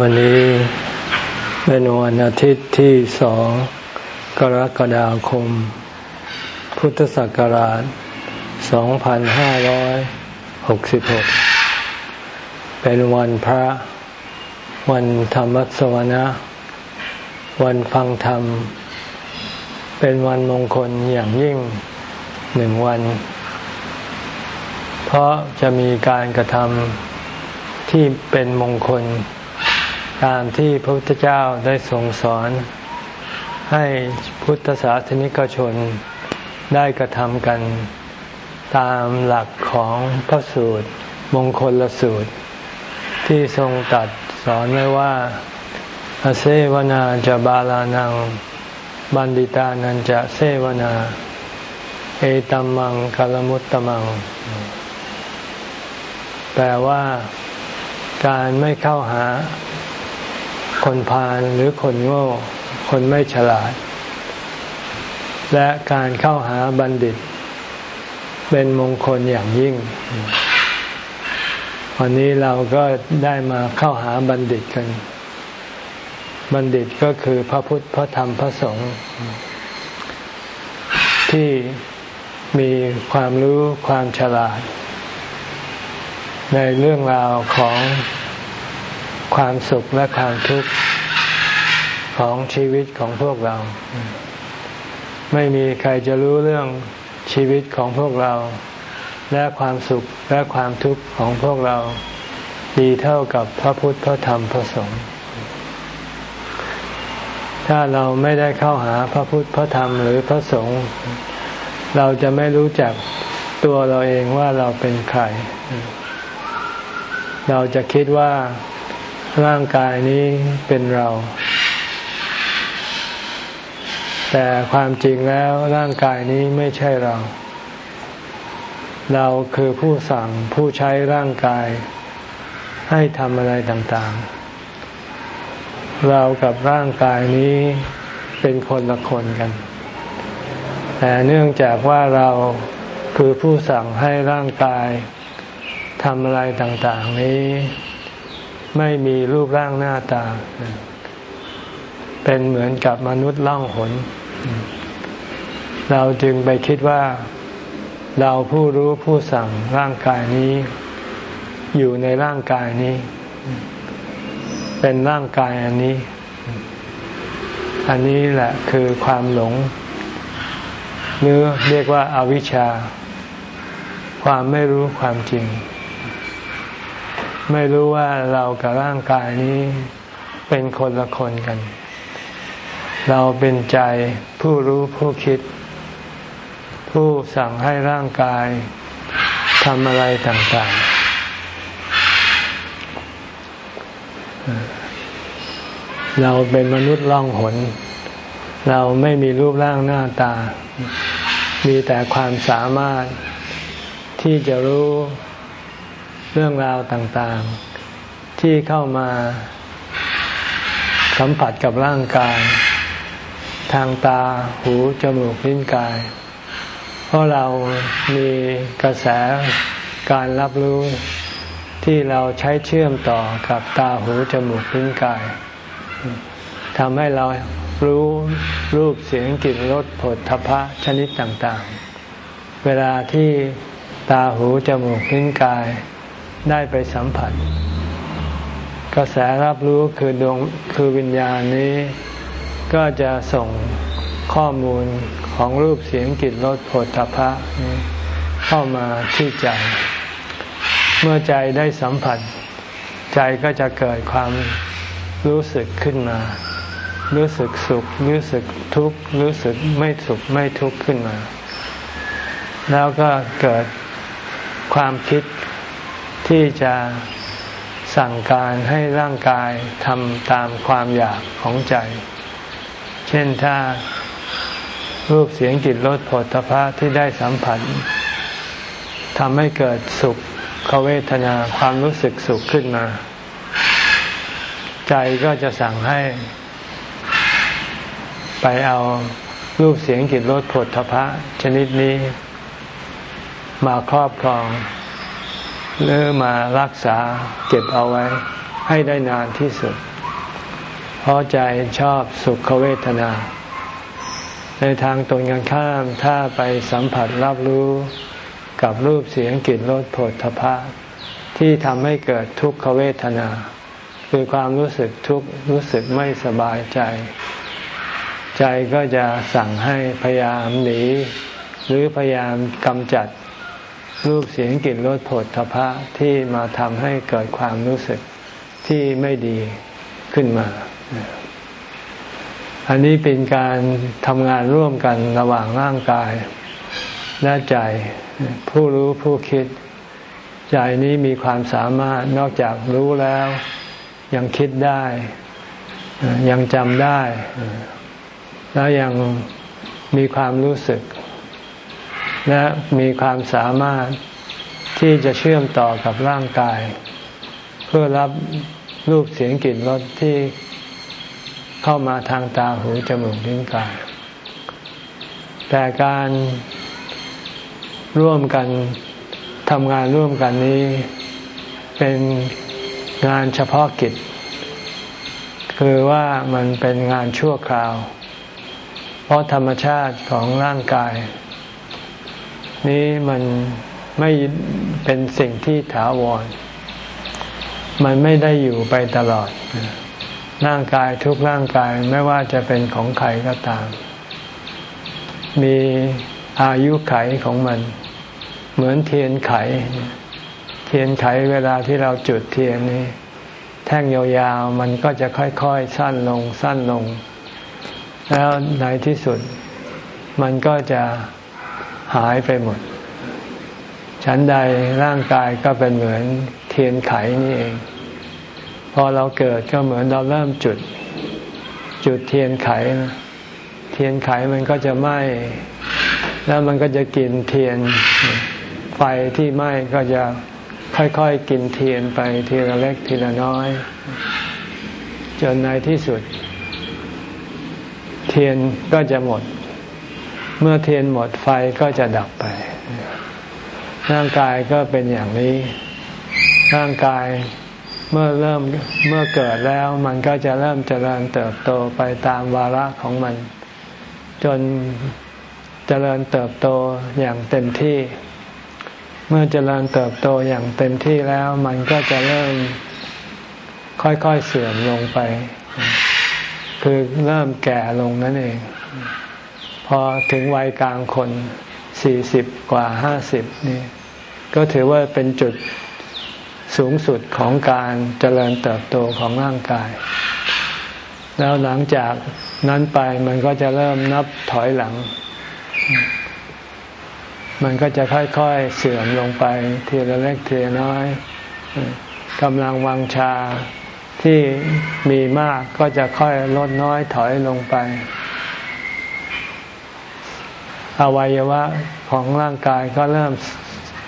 วันนี้เป็นวันอาทิตย์ที่สองกรกฎาคม พุทธศักราช 2566 เป็นวันพระ วันธรรมสวนะ วันฟังธรรม เป็นวันมงคลอย่างยิ่งหนึ่งวัน เพราะจะมีการกระทำที่เป็นมงคล ตามที่พระพุทธเจ้าได้ทรงสอน ให้พุทธศาสนิกชนได้กระทำกันตามหลักของพระสูตรมงคลละสูตร ที่ทรงตัดสอนไว้ว่าอเซวนาจะบาลานัง บันดิตานันจะเซวนา เอตัมมังกลมุตตมัง แปลว่าการไม่เข้าหา คนพาลหรือคนโง่ คนไม่ฉลาด และการเข้าหาบัณฑิต เป็นมงคลอย่างยิ่ง วันนี้เราก็ได้มาเข้าหาบัณฑิตกัน บัณฑิตก็คือพระพุทธพระธรรมพระสงฆ์ที่มีความรู้ความฉลาด ในเรื่องราวของ ความสุขและความทุกข์ของชีวิตของพวกเรา ไม่มีใครจะรู้เรื่องชีวิตของพวกเรา และความสุขและความทุกข์ของพวกเรา ดีเท่ากับพระพุทธพระธรรมพระสงฆ์ถ้าเราไม่ได้เข้าหาพระพุทธพระธรรมหรือพระสงฆ์เราจะไม่รู้จักตัวเราเองว่าเราเป็นใคร เราจะคิดว่า ร่างกายนี้เป็นเรา แต่ความจริงแล้วร่างกายนี้ไม่ใช่เรา เราคือผู้สั่งผู้ใช้ร่างกาย ให้ทำอะไรต่างๆ เรากับร่างกายนี้เป็นคนละคนกัน แต่เนื่องจากว่าเราคือผู้สั่งให้ร่างกายทำอะไรต่างๆนี้ ไม่มีรูปร่างหน้าตา เป็นเหมือนกับมนุษย์ล่องหน เราจึงไปคิดว่า เราผู้รู้ผู้สั่งร่างกายนี้ อยู่ในร่างกายนี้ เป็นร่างกายอันนี้ อันนี้แหละคือความหลง หรือเรียกว่าอาวิชชา ความไม่รู้ความจริง ไม่รู้ว่าเรากับร่างกายนี้เป็นคนละคนกัน เราเป็นใจผู้รู้ผู้คิด ผู้สั่งให้ร่างกายทำอะไรต่างๆ เราเป็นมนุษย์ล่องหน เราไม่มีรูปร่างหน้าตา มีแต่ความสามารถที่จะรู้ เรื่องราวต่างๆ ที่เข้ามาสัมผัสกับร่างกาย ทางตาหูจมูกลิ้นกาย เพราะเรามีกระแสการรับรู้ที่เราใช้เชื่อมต่อกับตาหูจมูกลิ้นกายทำให้เรารู้รูปเสียงกลิ่นรสผลทพะชนิดต่างๆ เวลาที่ตาหูจมูกลิ้นกาย ได้ไปสัมผัส กระแสรับรู้คือดวงคือวิญญาณนี้ ก็จะส่งข้อมูลของรูปเสียงกลิ่นรสผลทพะเข้ามาที่ใจ เมื่อใจได้สัมผัส ใจก็จะเกิดความรู้สึกขึ้นมา รู้สึกสุข รู้สึกทุกข์ รู้สึกไม่สุขไม่ทุกข์ขึ้นมา แล้วก็เกิดความคิด ที่จะสั่งการให้ร่างกายทำตามความอยากของใจ เช่นถ้ารูปเสียงกลิ่นรสผลตภะที่ได้สัมผัสทำให้เกิดสุขเเวทนาความรู้สึกสุขขึ้นมา ใจก็จะสั่งให้ ไปเอารูปเสียงกลิ่นรสผลทพะชนิดนี้ มาครอบครอง หรือมารักษาเก็บเอาไว้ให้ได้นานที่สุด เพราะใจชอบสุขเวทนา ในทางตรงกันข้ามถ้าไปสัมผัสรับรู้กับรูปเสียงกลิ่นรสผลทพะที่ทำให้เกิดทุกขเวทนา คือความรู้สึกทุกข์รู้สึกไม่สบายใจ ใจก็จะสั่งให้พยายามหนี หรือพยายามกำจัด รูปเสียงกลิ่นรสผลทพะที่มาทำให้เกิดความรู้สึกที่ไม่ดีขึ้นมา อันนี้เป็นการทำงานร่วมกันระหว่างร่างกายและใจ ผู้รู้ผู้คิด ใจนี้มีความสามารถนอกจากรู้แล้ว ยังคิดได้ ยังจำได้ แล้วยังมีความรู้สึก และมีความสามารถที่จะเชื่อมต่อกับร่างกาย เพื่อรับรูปเสียงกลิ่นรสที่เข้ามาทางตาหูจมูกลิ้นกาย แต่การร่วมกันทำงานร่วมกันนี้ เป็นงานเฉพาะกิจ คือว่ามันเป็นงานชั่วคราว เพราะธรรมชาติของร่างกาย นี้มันไม่เป็นสิ่งที่ถาวร มันไม่ได้อยู่ไปตลอด ร่างกายทุกร่างกายไม่ว่าจะเป็นของใครก็ตาม มีอายุไขของมัน เหมือนเทียนไข เทียนไขเวลาที่เราจุดเทียนนี่แท่งยาวๆมันก็จะค่อยๆ สั้นลงสั้นลง แล้วในที่สุดมันก็จะ หายไปหมดฉันใดร่างกายก็เป็นเหมือนเทียนไขนี่เอง พอเราเกิดก็เหมือนเราเริ่มจุด จุดเทียนไข เทียนไขมันก็จะไหม้แล้วมันก็จะกินเทียน ไฟที่ไหม้ก็จะค่อยๆกินเทียนไปทีละเล็กทีละน้อย จนในที่สุด เทียนก็จะหมด เมื่อเทียนหมดไฟก็จะดับไป ร่างกายก็เป็นอย่างนี้ ร่างกายเมื่อเริ่มเมื่อเกิดแล้วมันก็จะเริ่มเจริญเติบโตไปตามวาระของมัน จนเจริญเติบโตอย่างเต็มที่ เมื่อเจริญเติบโตอย่างเต็มที่แล้วมันก็จะเริ่มค่อยๆเสื่อมลงไป คือเริ่มแก่ลงนั่นเอง พอถึงวัยกลางคนสี่สิบกว่าห้าสิบนี่ก็ถือว่าเป็นจุดสูงสุดของการเจริญเติบโตของร่างกาย แล้วหลังจากนั้นไปมันก็จะเริ่มนับถอยหลัง มันก็จะค่อยๆเสื่อมลงไปทีละเล็กทีละน้อยกำลังวังชาที่มีมากก็จะค่อยลดน้อยถอยลงไป อวัยวะของร่างกายก็เริ่ม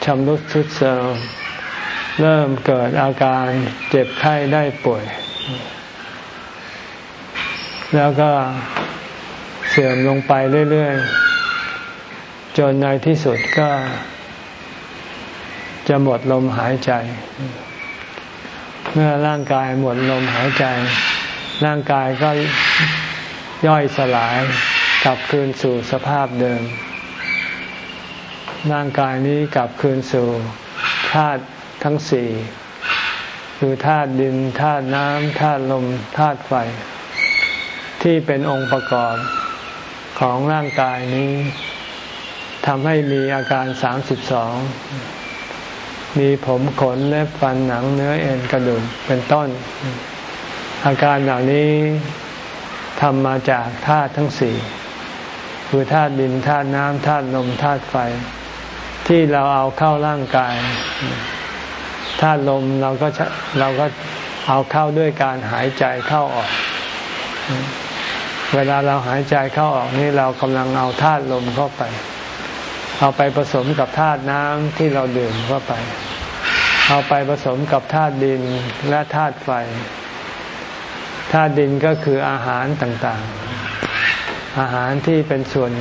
ชำรุดทรุดโทรมเริ่มเกิดอาการเจ็บไข้ได้ป่วย แล้วก็เสื่อมลงไปเรื่อยๆ จนในที่สุดก็ จะหมดลมหายใจ เมื่อร่างกายหมดลมหายใจ ร่างกายก็ย่อยสลาย กลับคืนสู่สภาพเดิม ร่างกายนี้กลับคืนสู่ธาตุทั้งสี่คือธาตุดินธาตุน้ำธาตุลมธาตุไฟ ที่เป็นองค์ประกอบของร่างกายนี้ทำให้มีอาการสามสิบสองมีผมขนเล็บฟันหนังเนื้อเอ็นกระดูกเป็นต้น อาการเหล่านี้ทำมาจากธาตุทั้งสี่ คือธาตุดินธาตุน้ำธาตุลมธาตุไฟ ที่เราเอาเข้าร่างกายธาตุลมเราก็เราก็เอาเข้าด้วยการหายใจเข้าออก เวลาเราหายใจเข้าออกนี่เรากำลังเอาธาตุลมเข้าไป เอาไปผสมกับธาตุน้ำที่เราดื่มเข้าไป เอาไปผสมกับธาตุดินและธาตุไฟธาตุดินก็คืออาหารต่างๆ อาหารที่เป็นส่วน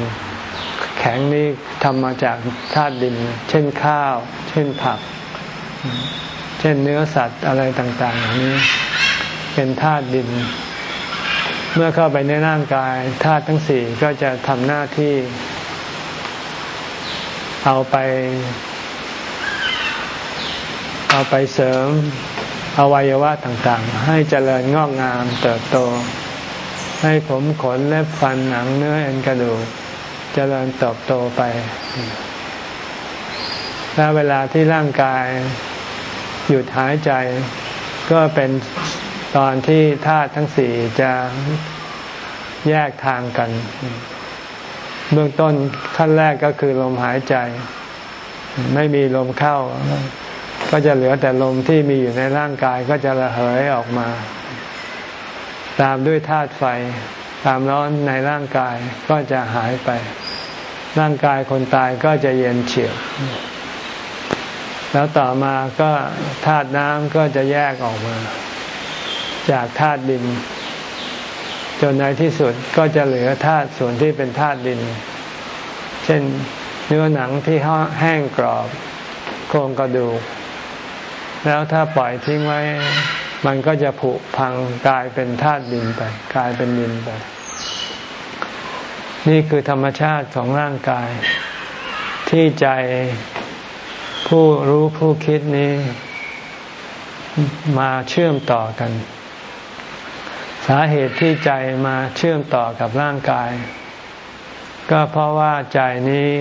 แข็งนี้ทำมาจากธาตุดิน เช่นข้าว เช่นผัก เช่นเนื้อสัตว์อะไรต่างๆอย่างนี้ เป็นธาตุดิน เมื่อเข้าไปในร่างกายธาตุทั้งสี่ก็จะทำหน้าที่ เอาไป เอาไปเสริมอวัยวะต่างๆ ให้เจริญงอกงามเติบโต ให้ผมขนเล็บฟันหนังเนื้อเอ็นกระดูกเจริญเติบโตไป และเวลาที่ร่างกายหยุดหายใจ ก็เป็นตอนที่ธาตุทั้งสี่จะแยกทางกัน เบื้องต้นขั้นแรกก็คือลมหายใจ ไม่มีลมเข้า ก็จะเหลือแต่ลมที่มีอยู่ในร่างกายก็จะระเหยออกมา ตามด้วยธาตุไฟ ความร้อนในร่างกายก็จะหายไป ร่างกายคนตายก็จะเย็นเฉียบแล้วต่อมาก็ธาตุน้ำก็จะแยกออกมา จากธาตุดิน จนในที่สุดก็จะเหลือธาตุส่วนที่เป็นธาตุดิน เช่นเนื้อหนังที่แห้งกรอบ โครงกระดูก แล้วถ้าปล่อยทิ้งไว้ มันก็จะผุพังกลายเป็นธาตุดินไป กลายเป็นดินไป นี่คือธรรมชาติของร่างกาย ที่ใจผู้รู้ผู้คิดนี้ มาเชื่อมต่อกัน สาเหตุที่ใจมาเชื่อมต่อกับร่างกาย ก็เพราะว่าใจนี้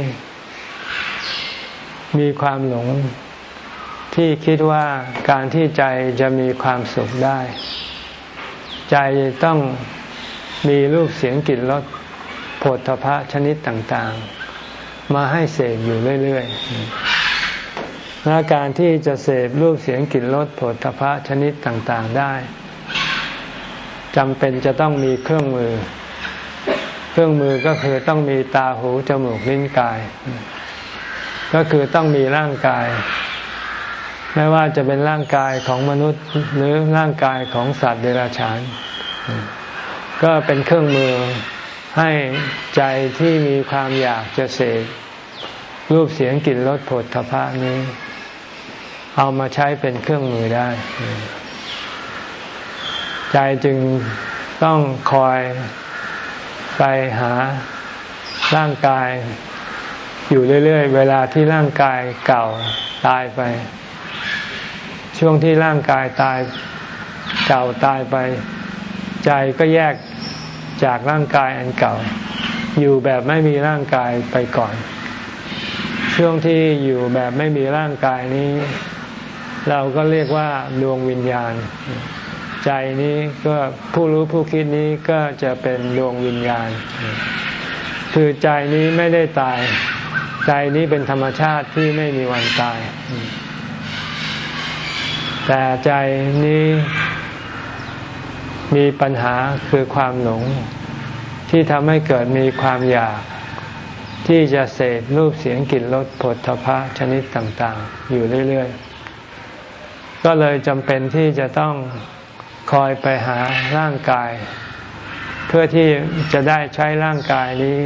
มีความหลง ที่คิดว่าการที่ใจจะมีความสุขได้ ใจต้องมีรูปเสียงกลิ่นรสผลทพะชนิดต่างๆ มาให้เสพอยู่เรื่อยๆและการที่จะเสพรูปเสียงกลิ่นรสผลทพะชนิดต่างๆได้จำเป็นจะต้องมีเครื่องมือ เครื่องมือก็คือต้องมีตาหูจมูกลิ้นกาย ก็คือต้องมีร่างกาย ไม่ว่าจะเป็นร่างกายของมนุษย์หรือร่างกายของสัตว์เดรัจฉาน ก็เป็นเครื่องมือให้ใจที่มีความอยากจะเสกรูปเสียงกลิ่นรสผลทพะนี้ เอามาใช้เป็นเครื่องมือได้ ใจจึงต้องคอยไปหาร่างกายอยู่เรื่อย ๆ เวลาที่ร่างกายเก่าตายไป ช่วงที่ร่างกายตายเก่าตายไป ใจก็แยกจากร่างกายอันเก่า อยู่แบบไม่มีร่างกายไปก่อน ช่วงที่อยู่แบบไม่มีร่างกายนี้ เราก็เรียกว่าดวงวิญญาณ ใจนี้ก็ผู้รู้ผู้คิดนี้ก็จะเป็นดวงวิญญาณ คือใจนี้ไม่ได้ตาย ใจนี้เป็นธรรมชาติที่ไม่มีวันตาย แต่ใจนี้มีปัญหาคือความหลง ที่ทำให้เกิดมีความอยาก ที่จะเสพรูปเสียงกลิ่นรสผลทพะชนิดต่างๆ อยู่เรื่อยๆ ก็เลยจำเป็นที่จะต้องคอยไปหาร่างกาย เพื่อที่จะได้ใช้ร่างกายนี้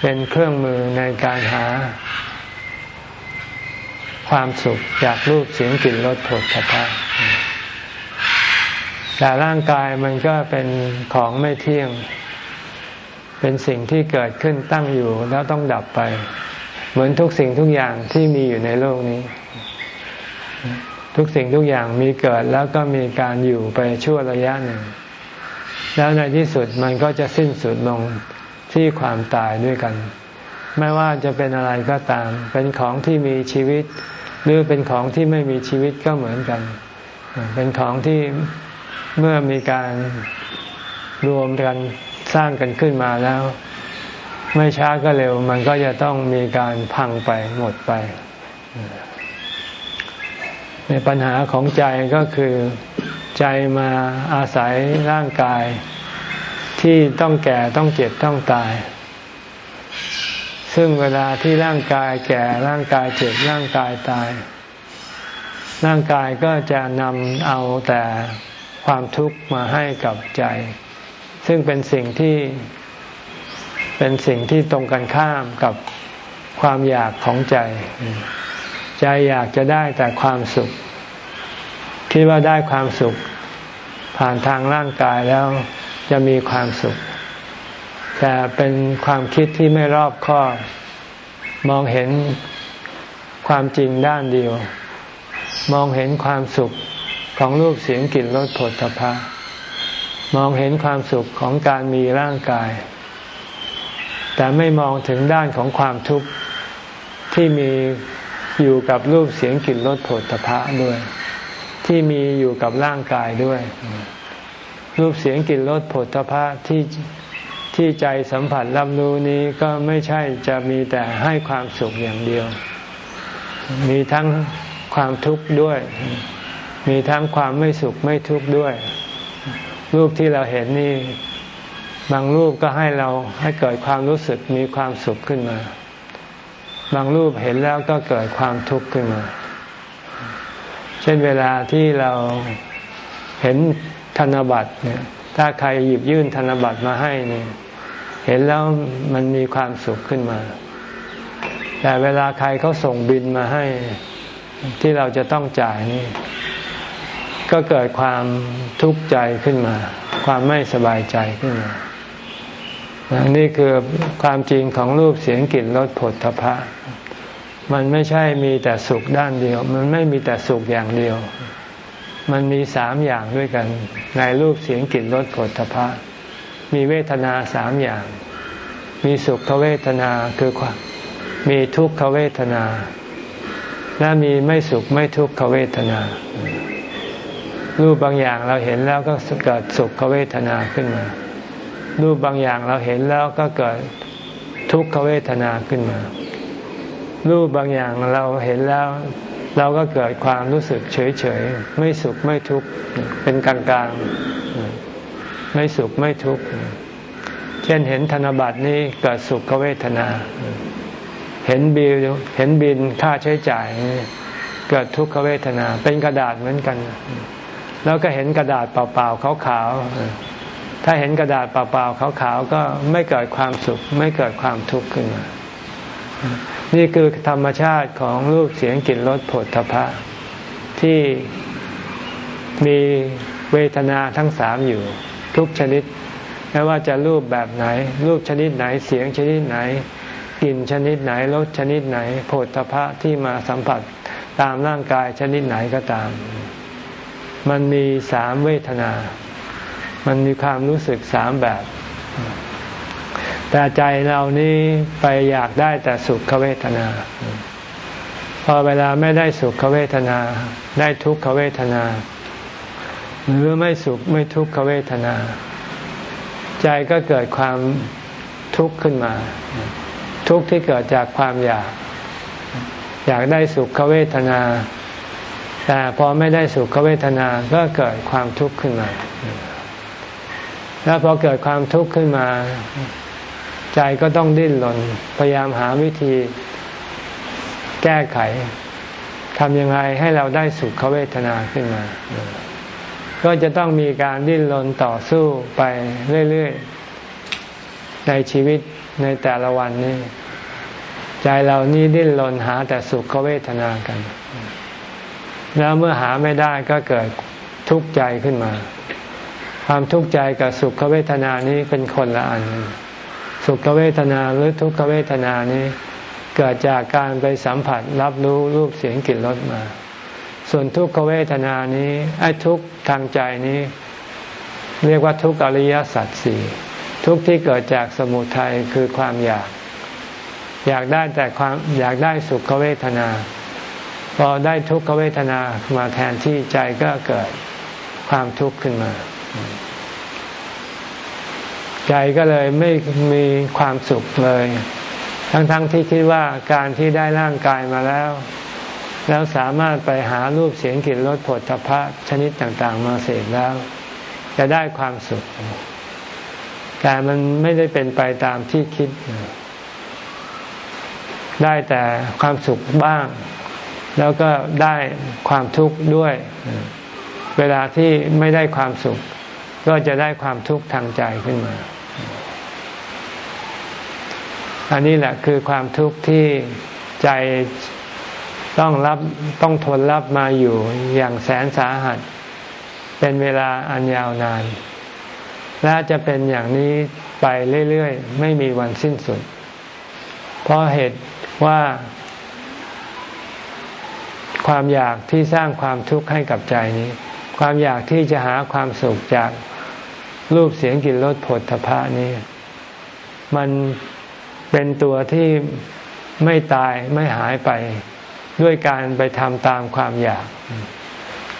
เป็นเครื่องมือในการหา ความสุขจากรูปเสียงกลิ่นรสผลพภะแต่ร่างกายมันก็เป็นของไม่เที่ยง เป็นสิ่งที่เกิดขึ้นตั้งอยู่แล้วต้องดับไป เหมือนทุกสิ่งทุกอย่างที่มีอยู่ในโลกนี้ ทุกสิ่งทุกอย่างมีเกิดแล้วก็มีการอยู่ไปชั่วระยะหนึ่ง แล้วในที่สุดมันก็จะสิ้นสุดลงที่ความตายด้วยกัน ไม่ว่าจะเป็นอะไรก็ตาม เป็นของที่มีชีวิต หรือเป็นของที่ไม่มีชีวิตก็เหมือนกัน เป็นของที่เมื่อมีการรวมกันสร้างกันขึ้นมาแล้ว ไม่ช้าก็เร็ว มันก็จะต้องมีการพังไปหมดไปในปัญหาของใจก็คือใจมาอาศัยร่างกายที่ต้องแก่ต้องเจ็บต้องตาย ซึ่งเวลาที่ร่างกายแก่ร่างกายเจ็บร่างกายตาย ร่างกายก็จะนำเอาแต่ความทุกข์มาให้กับใจ ซึ่งเป็นสิ่งที่เป็นสิ่งที่ตรงกันข้ามกับความอยากของใจ ใจอยากจะได้แต่ความสุข คิดว่าได้ความสุข ผ่านทางร่างกายแล้วจะมีความสุข แต่เป็นความคิดที่ไม่รอบคอบมองเห็นความจริงด้านเดียว มองเห็นความสุขของรูปเสียงกลิ่นรสผลตภะมองเห็นความสุขของการมีร่างกาย แต่ไม่มองถึงด้านของความทุกข์ที่มีอยู่กับรูปเสียงกลิ่นรสผลตภะด้วย ที่มีอยู่กับร่างกายด้วย รูปเสียงกลิ่นรสผลตภะที่ ที่ใจสัมผัสรับรู้นี้ก็ไม่ใช่จะมีแต่ให้ความสุขอย่างเดียว มีทั้งความทุกข์ด้วย มีทั้งความไม่สุขไม่ทุกข์ด้วย รูปที่เราเห็นนี่บางรูปก็ให้เราให้เกิดความรู้สึกมีความสุขขึ้นมา บางรูปเห็นแล้วก็เกิดความทุกข์ขึ้นมา เช่นเวลาที่เราเห็นธนบัตรเนี่ย ถ้าใครหยิบยื่นธนบัตรมาให้เนี่ยเห็นแล้วมันมีความสุขขึ้นมา แต่เวลาใครเขาส่งบินมาให้ที่เราจะต้องจ่ายนี่ก็เกิดความทุกข์ใจขึ้นมา ความไม่สบายใจขึ้นมานี่คือความจริงของรูปเสียงกลิ่นรสผลทพะ มันไม่ใช่มีแต่สุขด้านเดียว มันไม่มีแต่สุขอย่างเดียว มันมีสามอย่างด้วยกัน ในรูปเสียงกลิ่นรสผลทพะมีเวทนาสามอย่าง มีสุขเวทนาคือความมีทุกขเวทนา และมีไม่สุขไม่ทุกขเวทนา รูปบางอย่างเราเห็นแล้วก็เกิดสุขเวทนาขึ้นมา รูปบางอย่างเราเห็นแล้วก็เกิดทุกขเวทนาขึ้นมา รูปบางอย่างเราเห็นแล้ว เราก็เกิดความรู้สึกเฉยเฉยไม่สุขไม่ทุกข์เป็นกลางกลางไม่สุขไม่ทุกข์เช่นเห็นธนบัตรนี้เกิดสุขเวทนา เห็นบิลเห็นบินค่าใช้จ่าย เกิดทุกขเวทนา เป็นกระดาษเหมือนกัน แล้วก็เห็นกระดาษเปล่าๆขาวๆถ้าเห็นกระดาษเปล่าๆขาวๆก็ไม่เกิดความสุข ไม่เกิดความทุกข์ขึ้นมา นี่คือธรรมชาติของรูปเสียงกลิ่นรสผลทพะ ที่มีเวทนาทั้งสามอยู่ ทุกชนิด ไม่ว่าจะรูปแบบไหน รูปชนิดไหนเสียงชนิดไหนกลิ่นชนิดไหนรสชนิดไหนโผฏฐพะที่มาสัมผัสตามร่างกายชนิดไหนก็ตาม มันมีสามเวทนา มันมีความรู้สึกสามแบบ แต่ใจเรานี้ไปอยากได้แต่สุขเวทนา พอเวลาไม่ได้สุขเวทนา ได้ทุกขเวทนา หรือไม่สุขไม่ทุกขเวทนา ใจก็เกิดความทุกข์ขึ้นมา ทุกข์ที่เกิดจากความอยาก อยากได้สุขเวทนา แต่พอไม่ได้สุขเวทนาก็เกิดความทุกข์ขึ้นมา แล้วพอเกิดความทุกข์ขึ้นมา ใจก็ต้องดิ้นรนพยายามหาวิธีแก้ไขทำยังไงให้เราได้สุขเวทนาขึ้นมา ก็จะต้องมีการดิ้นรนต่อสู้ไปเรื่อยๆ ในชีวิตในแต่ละวันนี้ ใจเรานี่ดิ้นรนหาแต่สุขเวทนากัน แล้วเมื่อหาไม่ได้ก็เกิดทุกข์ใจขึ้นมา ความทุกข์ใจกับสุขเวทนานี้เป็นคนละอัน สุขเวทนาหรือทุกขเวทนานี้ เกิดจากการไปสัมผัสรับรู้รูปเสียงกลิ่นรสมา ส่วนทุกขเวทนานี้ไอ้ทุกทางใจนี้ เรียกว่าทุกอริยสัจสี่ทุกที่เกิดจากสมุทัยคือความอยาก อยากได้แต่ความอยากได้สุขเวทนา พอได้ทุกขเวทนามาแทนที่ใจก็เกิดความทุกข์ขึ้นมา ใจก็เลยไม่มีความสุขเลย ทั้งๆทที่คิดว่าการที่ได้ร่างกายมาแล้ว แล้วสามารถไปหารูปเสียงกลิ่นรสผลทพะชนิดต่างๆ มาเสพแล้ว จะได้ความสุข แต่มันไม่ได้เป็นไปตามที่คิด ได้แต่ความสุขบ้าง แล้วก็ได้ความทุกข์ด้วย เวลาที่ไม่ได้ความสุขก็จะได้ความทุกข์ทางใจขึ้นมา อันนี้แหละคือความทุกข์ที่ใจต้องรับต้องทนรับมาอยู่อย่างแสนสาหัส เป็นเวลาอันยาวนาน และจะเป็นอย่างนี้ไปเรื่อยๆ ไม่มีวันสิ้นสุด เพราะเหตุว่า ความอยากที่สร้างความทุกข์ให้กับใจนี้ ความอยากที่จะหาความสุขจากรูปเสียงกลิ่นรสผลทพะนี้ มัน เป็นตัวที่ไม่ตายไม่หายไปด้วยการไปทำตามความอยาก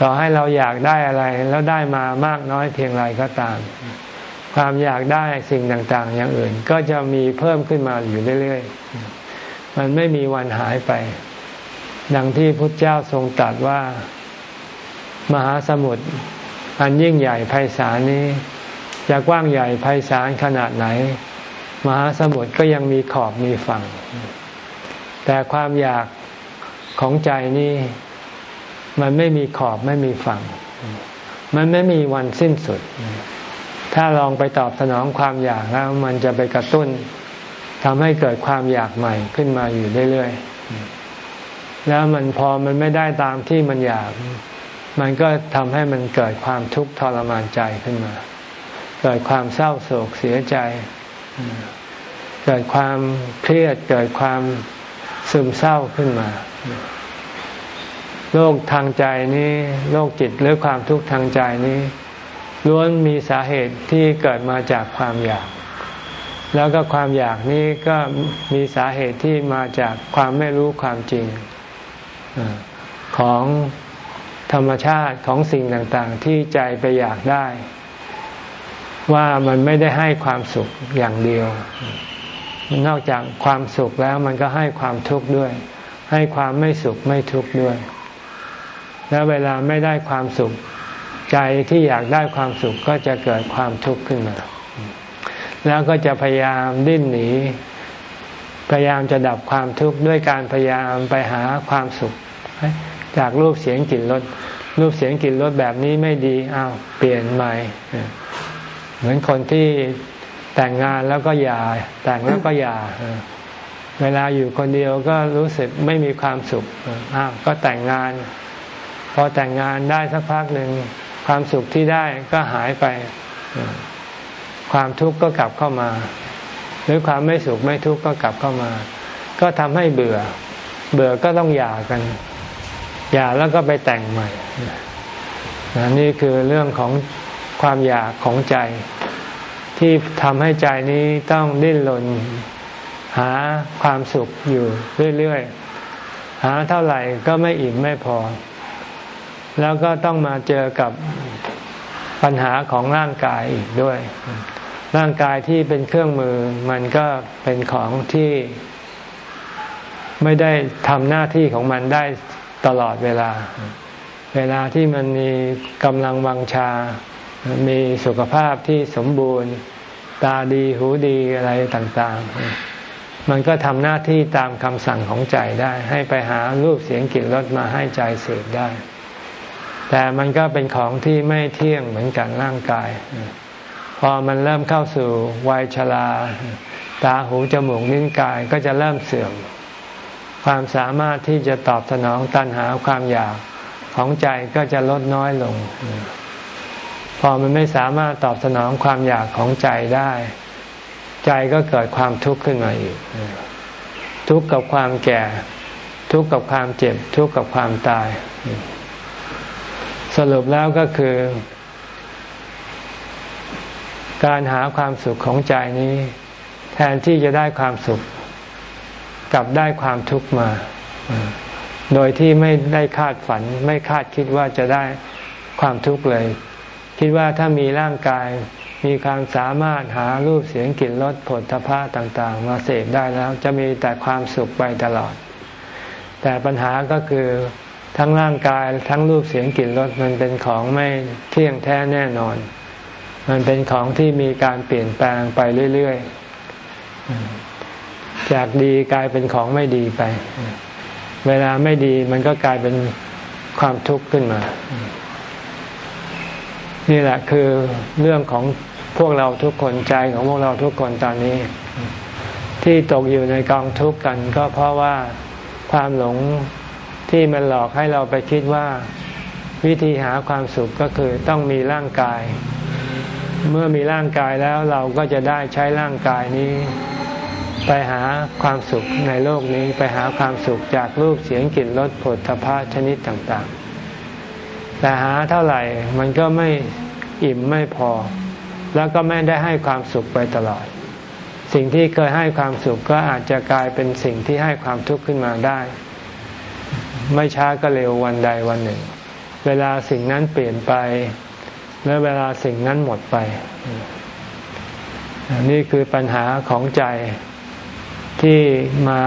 ต่อให้เราอยากได้อะไรแล้วได้มามากน้อยเพียงไรก็ตาม ความอยากได้สิ่งต่าง ๆ อย่างอื่น ก็จะมีเพิ่มขึ้นมาอยู่เรื่อย ๆ มันไม่มีวันหายไป ดังที่พุทธเจ้าทรงตรัสว่า มหาสมุทรอันยิ่งใหญ่ไพศาลนี้ จะกว้างใหญ่ไพศาลขนาดไหน มหาสมุทรก็ยังมีขอบมีฝั่ง แต่ความอยากของใจนี่มันไม่มีขอบไม่มีฝั่ง มันไม่มีวันสิ้นสุด ถ้าลองไปตอบสนองความอยากแล้ว มันจะไปกระตุ้นทำให้เกิดความอยากใหม่ขึ้นมาอยู่เรื่อยๆ แล้วมันพอมันไม่ได้ตามที่มันอยาก มันก็ทำให้มันเกิดความทุกข์ทรมานใจขึ้นมา เกิดความเศร้าโศกเสียใจ เกิดความเครียดเกิดความซึมเศร้าขึ้นมา โรคทางใจนี้โรคจิตหรือความทุกข์ทางใจนี้ ล้วนมีสาเหตุที่เกิดมาจากความอยาก แล้วก็ความอยากนี้ก็มีสาเหตุที่มาจากความไม่รู้ความจริงของธรรมชาติของสิ่งต่างๆ ที่ใจไปอยากได้ ว่ามันไม่ได้ให้ความสุขอย่างเดียว นอกจากความสุขแล้วมันก็ให้ความทุกข์ด้วย ให้ความไม่สุขไม่ทุกข์ด้วย แล้วเวลาไม่ได้ความสุข ใจที่อยากได้ความสุขก็จะเกิดความทุกข์ขึ้นมา แล้วก็จะพยายามดิ้นหนี พยายามจะดับความทุกข์ด้วยการพยายามไปหาความสุข จากรูปเสียงกลิ่นรสรูปเสียงกลิ่นรสแบบนี้ไม่ดีอ้าวเปลี่ยนใหม่ เหมือนคนที่แต่งงานแล้วก็หย่าแต่งแล้วก็หย่าเวลาอยู่คนเดียวก็รู้สึกไม่มีความสุขอ้าวก็แต่งงาน พอแต่งงานได้สักพักหนึ่งความสุขที่ได้ก็หายไป ความทุกข์ก็กลับเข้ามา หรือความไม่สุขไม่ทุกข์ก็กลับเข้ามา ก็ทำให้เบื่อ เบื่อก็ต้องหย่ากันหย่าแล้วก็ไปแต่งใหม่นี่คือเรื่องของ ความอยากของใจ ที่ทำให้ใจนี้ต้องดิ้นรนหาความสุขอยู่เรื่อยๆ หาเท่าไหร่ก็ไม่อิ่มไม่พอ แล้วก็ต้องมาเจอกับปัญหาของร่างกายอีกด้วย ร่างกายที่เป็นเครื่องมือมันก็เป็นของที่ ไม่ได้ทำหน้าที่ของมันได้ตลอดเวลา เวลาที่มันมีกำลังวังชา มีสุขภาพที่สมบูรณ์ ตาดีหูดีอะไรต่างๆ มันก็ทำหน้าที่ตามคำสั่งของใจได้ ให้ไปหารูปเสียงกลิ่นรสมาให้ใจเสพได้ แต่มันก็เป็นของที่ไม่เที่ยงเหมือนกันร่างกาย พอมันเริ่มเข้าสู่วัยชราตาหูจมูกนิ้นกายก็จะเริ่มเสื่อม ความสามารถที่จะตอบสนองตันหาความอยากของใจก็จะลดน้อยลง พอมันไม่สามารถตอบสนองความอยากของใจได้ ใจก็เกิดความทุกข์ขึ้นมาอีก ทุกข์กับความแก่ ทุกข์กับความเจ็บ ทุกข์กับความตาย สรุปแล้วก็คือ การหาความสุขของใจนี้ แทนที่จะได้ความสุข กลับได้ความทุกข์มาโดยที่ไม่ได้คาดฝัน ไม่คาดคิดว่าจะได้ความทุกข์เลย คิดว่าถ้ามีร่างกายมีความสามารถหารูปเสียงกลิ่นรสผลทพะต่างๆ มาเสพได้แล้วจะมีแต่ความสุขไปตลอด แต่ปัญหาก็คือทั้งร่างกายทั้งรูปเสียงกลิ่นรสมันเป็นของไม่เที่ยงแท้แน่นอน มันเป็นของที่มีการเปลี่ยนแปลงไปเรื่อยๆ จากดีกลายเป็นของไม่ดีไป เวลาไม่ดีมันก็กลายเป็นความทุกข์ขึ้นมา นี่แหละคือเรื่องของพวกเราทุกคนใจของพวกเราทุกคนตอนนี้ ที่ตกอยู่ในกองทุกข์กัน ก็เพราะว่าความหลงที่มันหลอกให้เราไปคิดว่าวิธีหาความสุขก็คือต้องมีร่างกาย เมื่อมีร่างกายแล้วเราก็จะได้ใช้ร่างกายนี้ ไปหาความสุขในโลกนี้ไปหาความสุขจากรูปเสียงกลิ่นรสผลทพะชนิดต่างๆ แต่หาเท่าไหร่มันก็ไม่อิ่มไม่พอ แล้วก็ไม่ได้ให้ความสุขไปตลอด สิ่งที่เคยให้ความสุขก็อาจจะกลายเป็นสิ่งที่ให้ความทุกข์ขึ้นมาได้ ไม่ช้าก็เร็ววันใดวันหนึ่ง เวลาสิ่งนั้นเปลี่ยนไป และเวลาสิ่งนั้นหมดไป นี่คือปัญหาของใจที่มา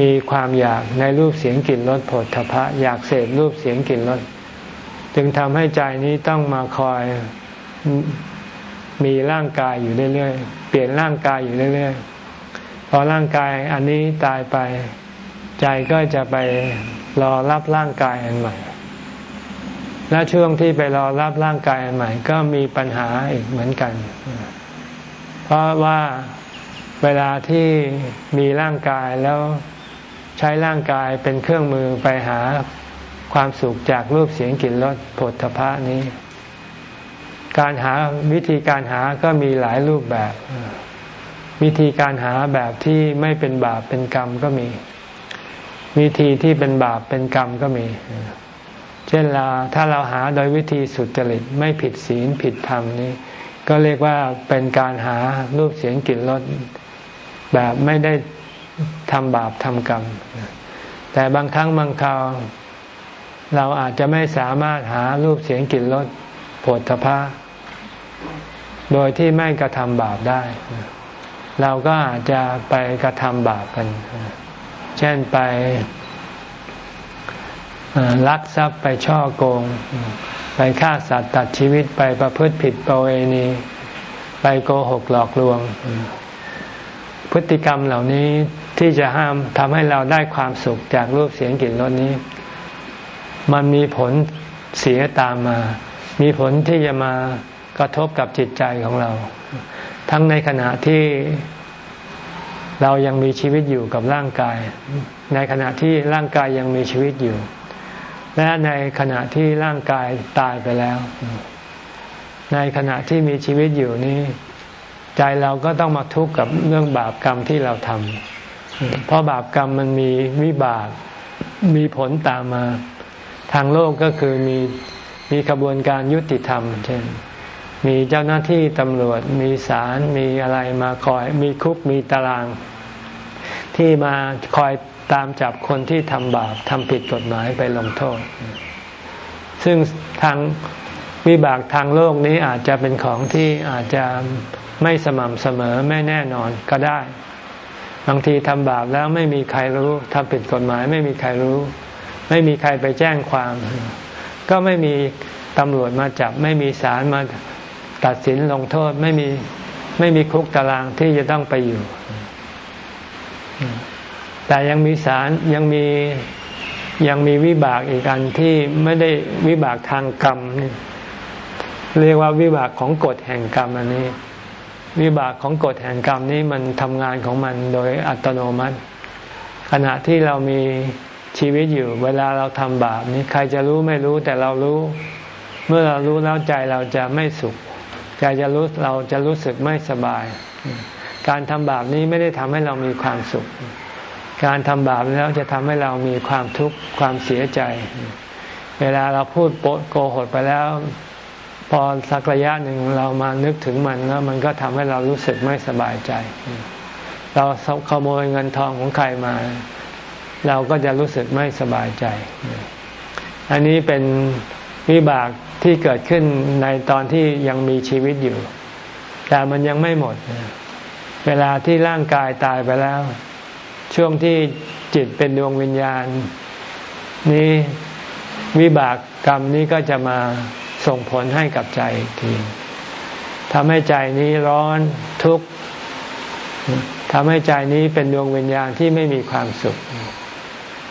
มีความอยากในรูปเสียงกลิ่นรสผลทพะ อยากเสพรูปเสียงกลิ่นรสจึงทำให้ใจนี้ต้องมาคอยมีร่างกายอยู่เรื่อยๆเปลี่ยนร่างกายอยู่เรื่อยๆพอร่างกายอันนี้ตายไป ใจก็จะไปรอรับร่างกายอันใหม่ และช่วงที่ไปรอรับร่างกายอันใหม่ ก็มีปัญหาอีกเหมือนกัน เพราะว่าเวลาที่มีร่างกายแล้ว ใช้ร่างกายเป็นเครื่องมือไปหาความสุขจากรูปเสียงกลิ่นรสผลทพะนี้ การหาวิธีการหาก็มีหลายรูปแบบ วิธีการหาแบบที่ไม่เป็นบาปเป็นกรรมก็มี วิธีที่เป็นบาปเป็นกรรมก็มี เช่นเราถ้าเราหาโดยวิธีสุจริตไม่ผิดศีลผิดธรรมนี้ ก็เรียกว่าเป็นการหารูปเสียงกลิ่นรสแบบไม่ได้ ทำบาปทำกรรม แต่บางครั้งบางคราว เราอาจจะไม่สามารถหารูปเสียงกลิ่นรสผลทพะโดยที่ไม่กระทำบาปได้ เราก็อาจจะไปกระทำบาปกัน เช่นไปลักทรัพย์ไปช่อโกง ไปฆ่าสัตว์ตัดชีวิตไปประพฤติผิดประเวณี ไปโกหกหลอกลวง พฤติกรรมเหล่านี้ที่จะห้ามทำให้เราได้ความสุขจากรูปเสียงกลิ่นรสนี้ มันมีผลเสียตามมา มีผลที่จะมากระทบกับจิตใจของเรา ทั้งในขณะที่เรายังมีชีวิตอยู่กับร่างกาย ในขณะที่ร่างกายยังมีชีวิตอยู่ และในขณะที่ร่างกายตายไปแล้ว ในขณะที่มีชีวิตอยู่นี้ ใจเราก็ต้องมาทุกข์กับเรื่องบาปกรรมที่เราทำเพราะบาปกรรมมันมีวิบากมีผลตามมา ทางโลกก็คือมีมีกระบวนการยุติธรรม เช่น มีเจ้าหน้าที่ตำรวจมีศาลมีอะไรมาคอย มีคุกมีตาราง ที่มาคอยตามจับคนที่ทำบาปทำผิดกฎหมายไปลงโทษ ซึ่งทางวิบากทางโลกนี้อาจจะเป็นของที่อาจจะ ไม่สม่ำเสมอไม่แน่นอนก็ได้ บางทีทำบาปแล้วไม่มีใครรู้ทำผิดกฎหมายไม่มีใครรู้ ไม่มีใครไปแจ้งความ ก็ไม่มีตำรวจมาจับ ไม่มีศาลมาตัดสินลงโทษไม่มีไม่มีคุกตารางที่จะต้องไปอยู่ แต่ยังมีศาลยังมียังมีวิบากอีกอันที่ไม่ได้วิบากทางกรรม เรียกว่าวิบากของกฎแห่งกรรมอันนี้ วิบากของกฎแห่งกรรมนี้มันทำงานของมันโดยอัตโนมัติ ขณะที่เรามีชีวิตอยู่ เวลาเราทำบาปนี้ใครจะรู้ไม่รู้แต่เรารู้ เมื่อเรารู้แล้วใจเราจะไม่สุข ใจจะรู้เราจะรู้สึกไม่สบาย การทำบาปนี้ไม่ได้ทำให้เรามีความสุข การทำบาปแล้วจะทำให้เรามีความทุกข์ความเสียใจ เวลาเราพูดโกหกไปแล้ว พอสักระยะหนึ่งเรามานึกถึงมันแล้วมันก็ทำให้เรารู้สึกไม่สบายใจ เราขโมยเงินทองของใครมา เราก็จะรู้สึกไม่สบายใจ อันนี้เป็นวิบากที่เกิดขึ้นในตอนที่ยังมีชีวิตอยู่ แต่มันยังไม่หมด เวลาที่ร่างกายตายไปแล้ว ช่วงที่จิตเป็นดวงวิญญาณ นี้วิบากกรรมนี้ก็จะมา ส่งผลให้กับใจอีกทีทำให้ใจนี้ร้อนทุกข์ทำให้ใจนี้เป็นดวงวิญญาณที่ไม่มีความสุข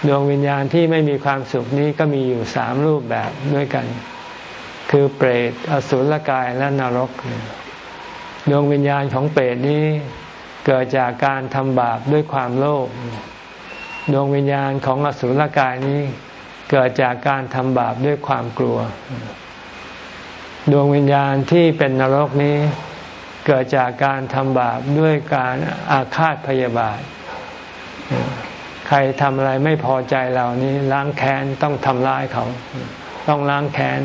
ดวงวิญญาณที่ไม่มีความสุขนี้ก็มีอยู่สามรูปแบบด้วยกัน คือเปรตอสุรกายและนรก ดวงวิญญาณของเปรตนี้เกิดจากการทำบาปด้วยความโลภดวงวิญญาณของอสุรกายนี้ เกิดจากการทำบาปด้วยความกลัว ดวงวิญญาณที่เป็นนรกนี้ เกิดจากการทำบาปด้วยการอาฆาตพยาบาท ใครทำอะไรไม่พอใจเรานี้ล้างแค้นต้องทำลายเขา ต้องล้างแค้น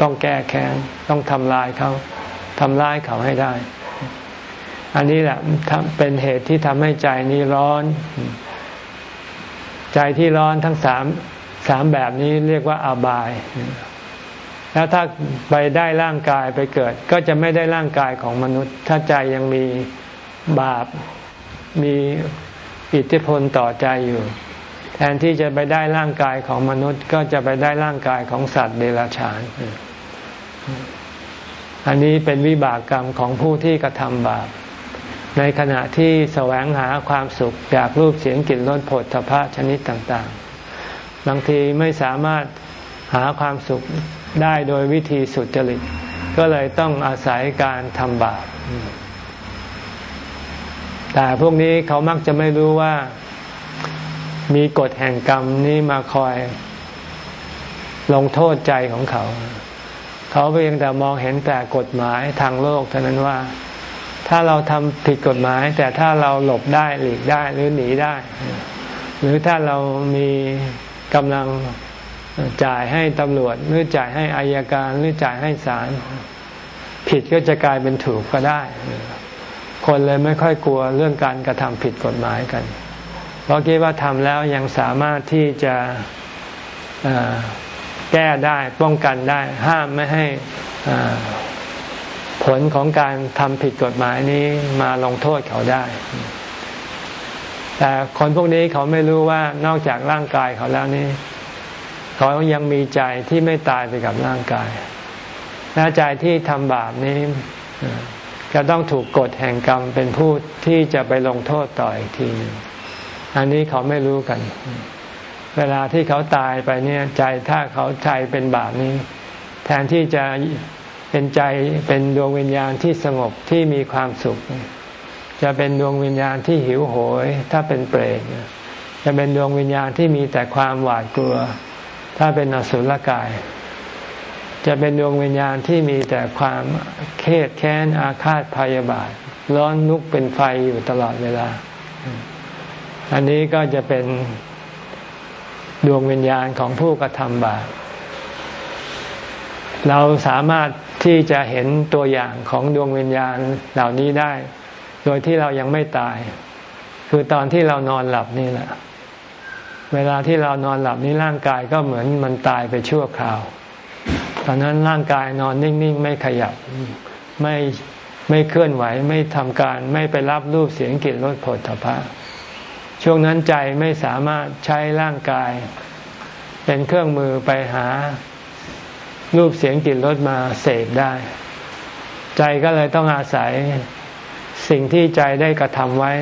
ต้องแก้แค้น ต้องทำลายเขาทำร้ายเขาให้ได้ อันนี้แหละเป็นเหตุที่ทำให้ใจนี้ร้อน ใจที่ร้อนทั้งสามสามแบบนี้เรียกว่าอาบาย แล้วถ้าไปได้ร่างกายไปเกิด ก็จะไม่ได้ร่างกายของมนุษย์ ถ้าใจยังมีบาปมีอิทธิพลต่อใจอยู่ แทนที่จะไปได้ร่างกายของมนุษย์ ก็จะไปได้ร่างกายของสัตว์เดรัจฉาน อันนี้เป็นวิบากกรรมของผู้ที่กระทำบาป ในขณะที่แสวงหาความสุขจากรูปเสียงกลิ่นรสผลทพะชนิดต่าง ๆ บางทีไม่สามารถหาความสุข ได้โดยวิธีสุจริต ก็เลยต้องอาศัยการทำบาปแต่พวกนี้เขามักจะไม่รู้ว่า มีกฎแห่งกรรมนี้มาคอย ลงโทษใจของเขา เขาเพียงแต่มองเห็นแต่กฎหมายทางโลกเท่านั้นว่า ถ้าเราทำผิดกฎหมาย แต่ถ้าเราหลบได้หลีกได้หรือหนีได้ หรือถ้าเรามีกำลัง จ่ายให้ตำรวจหรือจ่ายให้อายการหรือจ่ายให้ศาลผิดก็จะกลายเป็นถูกก็ได้ คนเลยไม่ค่อยกลัวเรื่องการกระทำผิดกฎหมายกัน เพราะคิดว่าทำแล้วยังสามารถที่จะแก้ได้ป้องกันได้ ห้ามไม่ให้ผลของการทำผิดกฎหมายนี้มาลงโทษเขาได้ แต่คนพวกนี้เขาไม่รู้ว่านอกจากร่างกายเขาแล้วนี้ เขายังมีใจที่ไม่ตายไปกับร่างกายและใจที่ทำบาปนี้จะต้องถูกกฎแห่งกรรมเป็นผู้ที่จะไปลงโทษต่ออีกทีหนึ่งอันนี้เขาไม่รู้กัน เวลาที่เขาตายไปเนี่ยใจถ้าเขาใจเป็นบาปนี้ แทนที่จะเป็นใจเป็นดวงวิญญาณที่สงบที่มีความสุข จะเป็นดวงวิญญาณที่หิวโหย ถ้าเป็นเปรตจะเป็นดวงวิญญาณที่มีแต่ความหวาดกลัว ถ้าเป็นอสุรกาย จะเป็นดวงวิญญาณที่มีแต่ความเครียดแค้นอาฆาตพยาบาท ร้อนลุกเป็นไฟอยู่ตลอดเวลา อันนี้ก็จะเป็นดวงวิญญาณของผู้กระทำบาปเราสามารถที่จะเห็นตัวอย่างของดวงวิญญาณเหล่านี้ได้ โดยที่เรายังไม่ตาย คือตอนที่เรานอนหลับนี่แหละ เวลาที่เรานอนหลับนี้ร่างกายก็เหมือนมันตายไปชั่วคราว ตอนนั้นร่างกายนอนนิ่งๆ ไม่ขยับไม่ไม่เคลื่อนไหวไม่ทำการไม่ไปรับรูปเสียงกลิ่นรสผลถภะช่วงนั้นใจไม่สามารถใช้ร่างกาย เป็นเครื่องมือไปหารูปเสียงกลิ่นรสมาเสพได้ ใจก็เลยต้องอาศัยสิ่งที่ใจได้กระทำไว้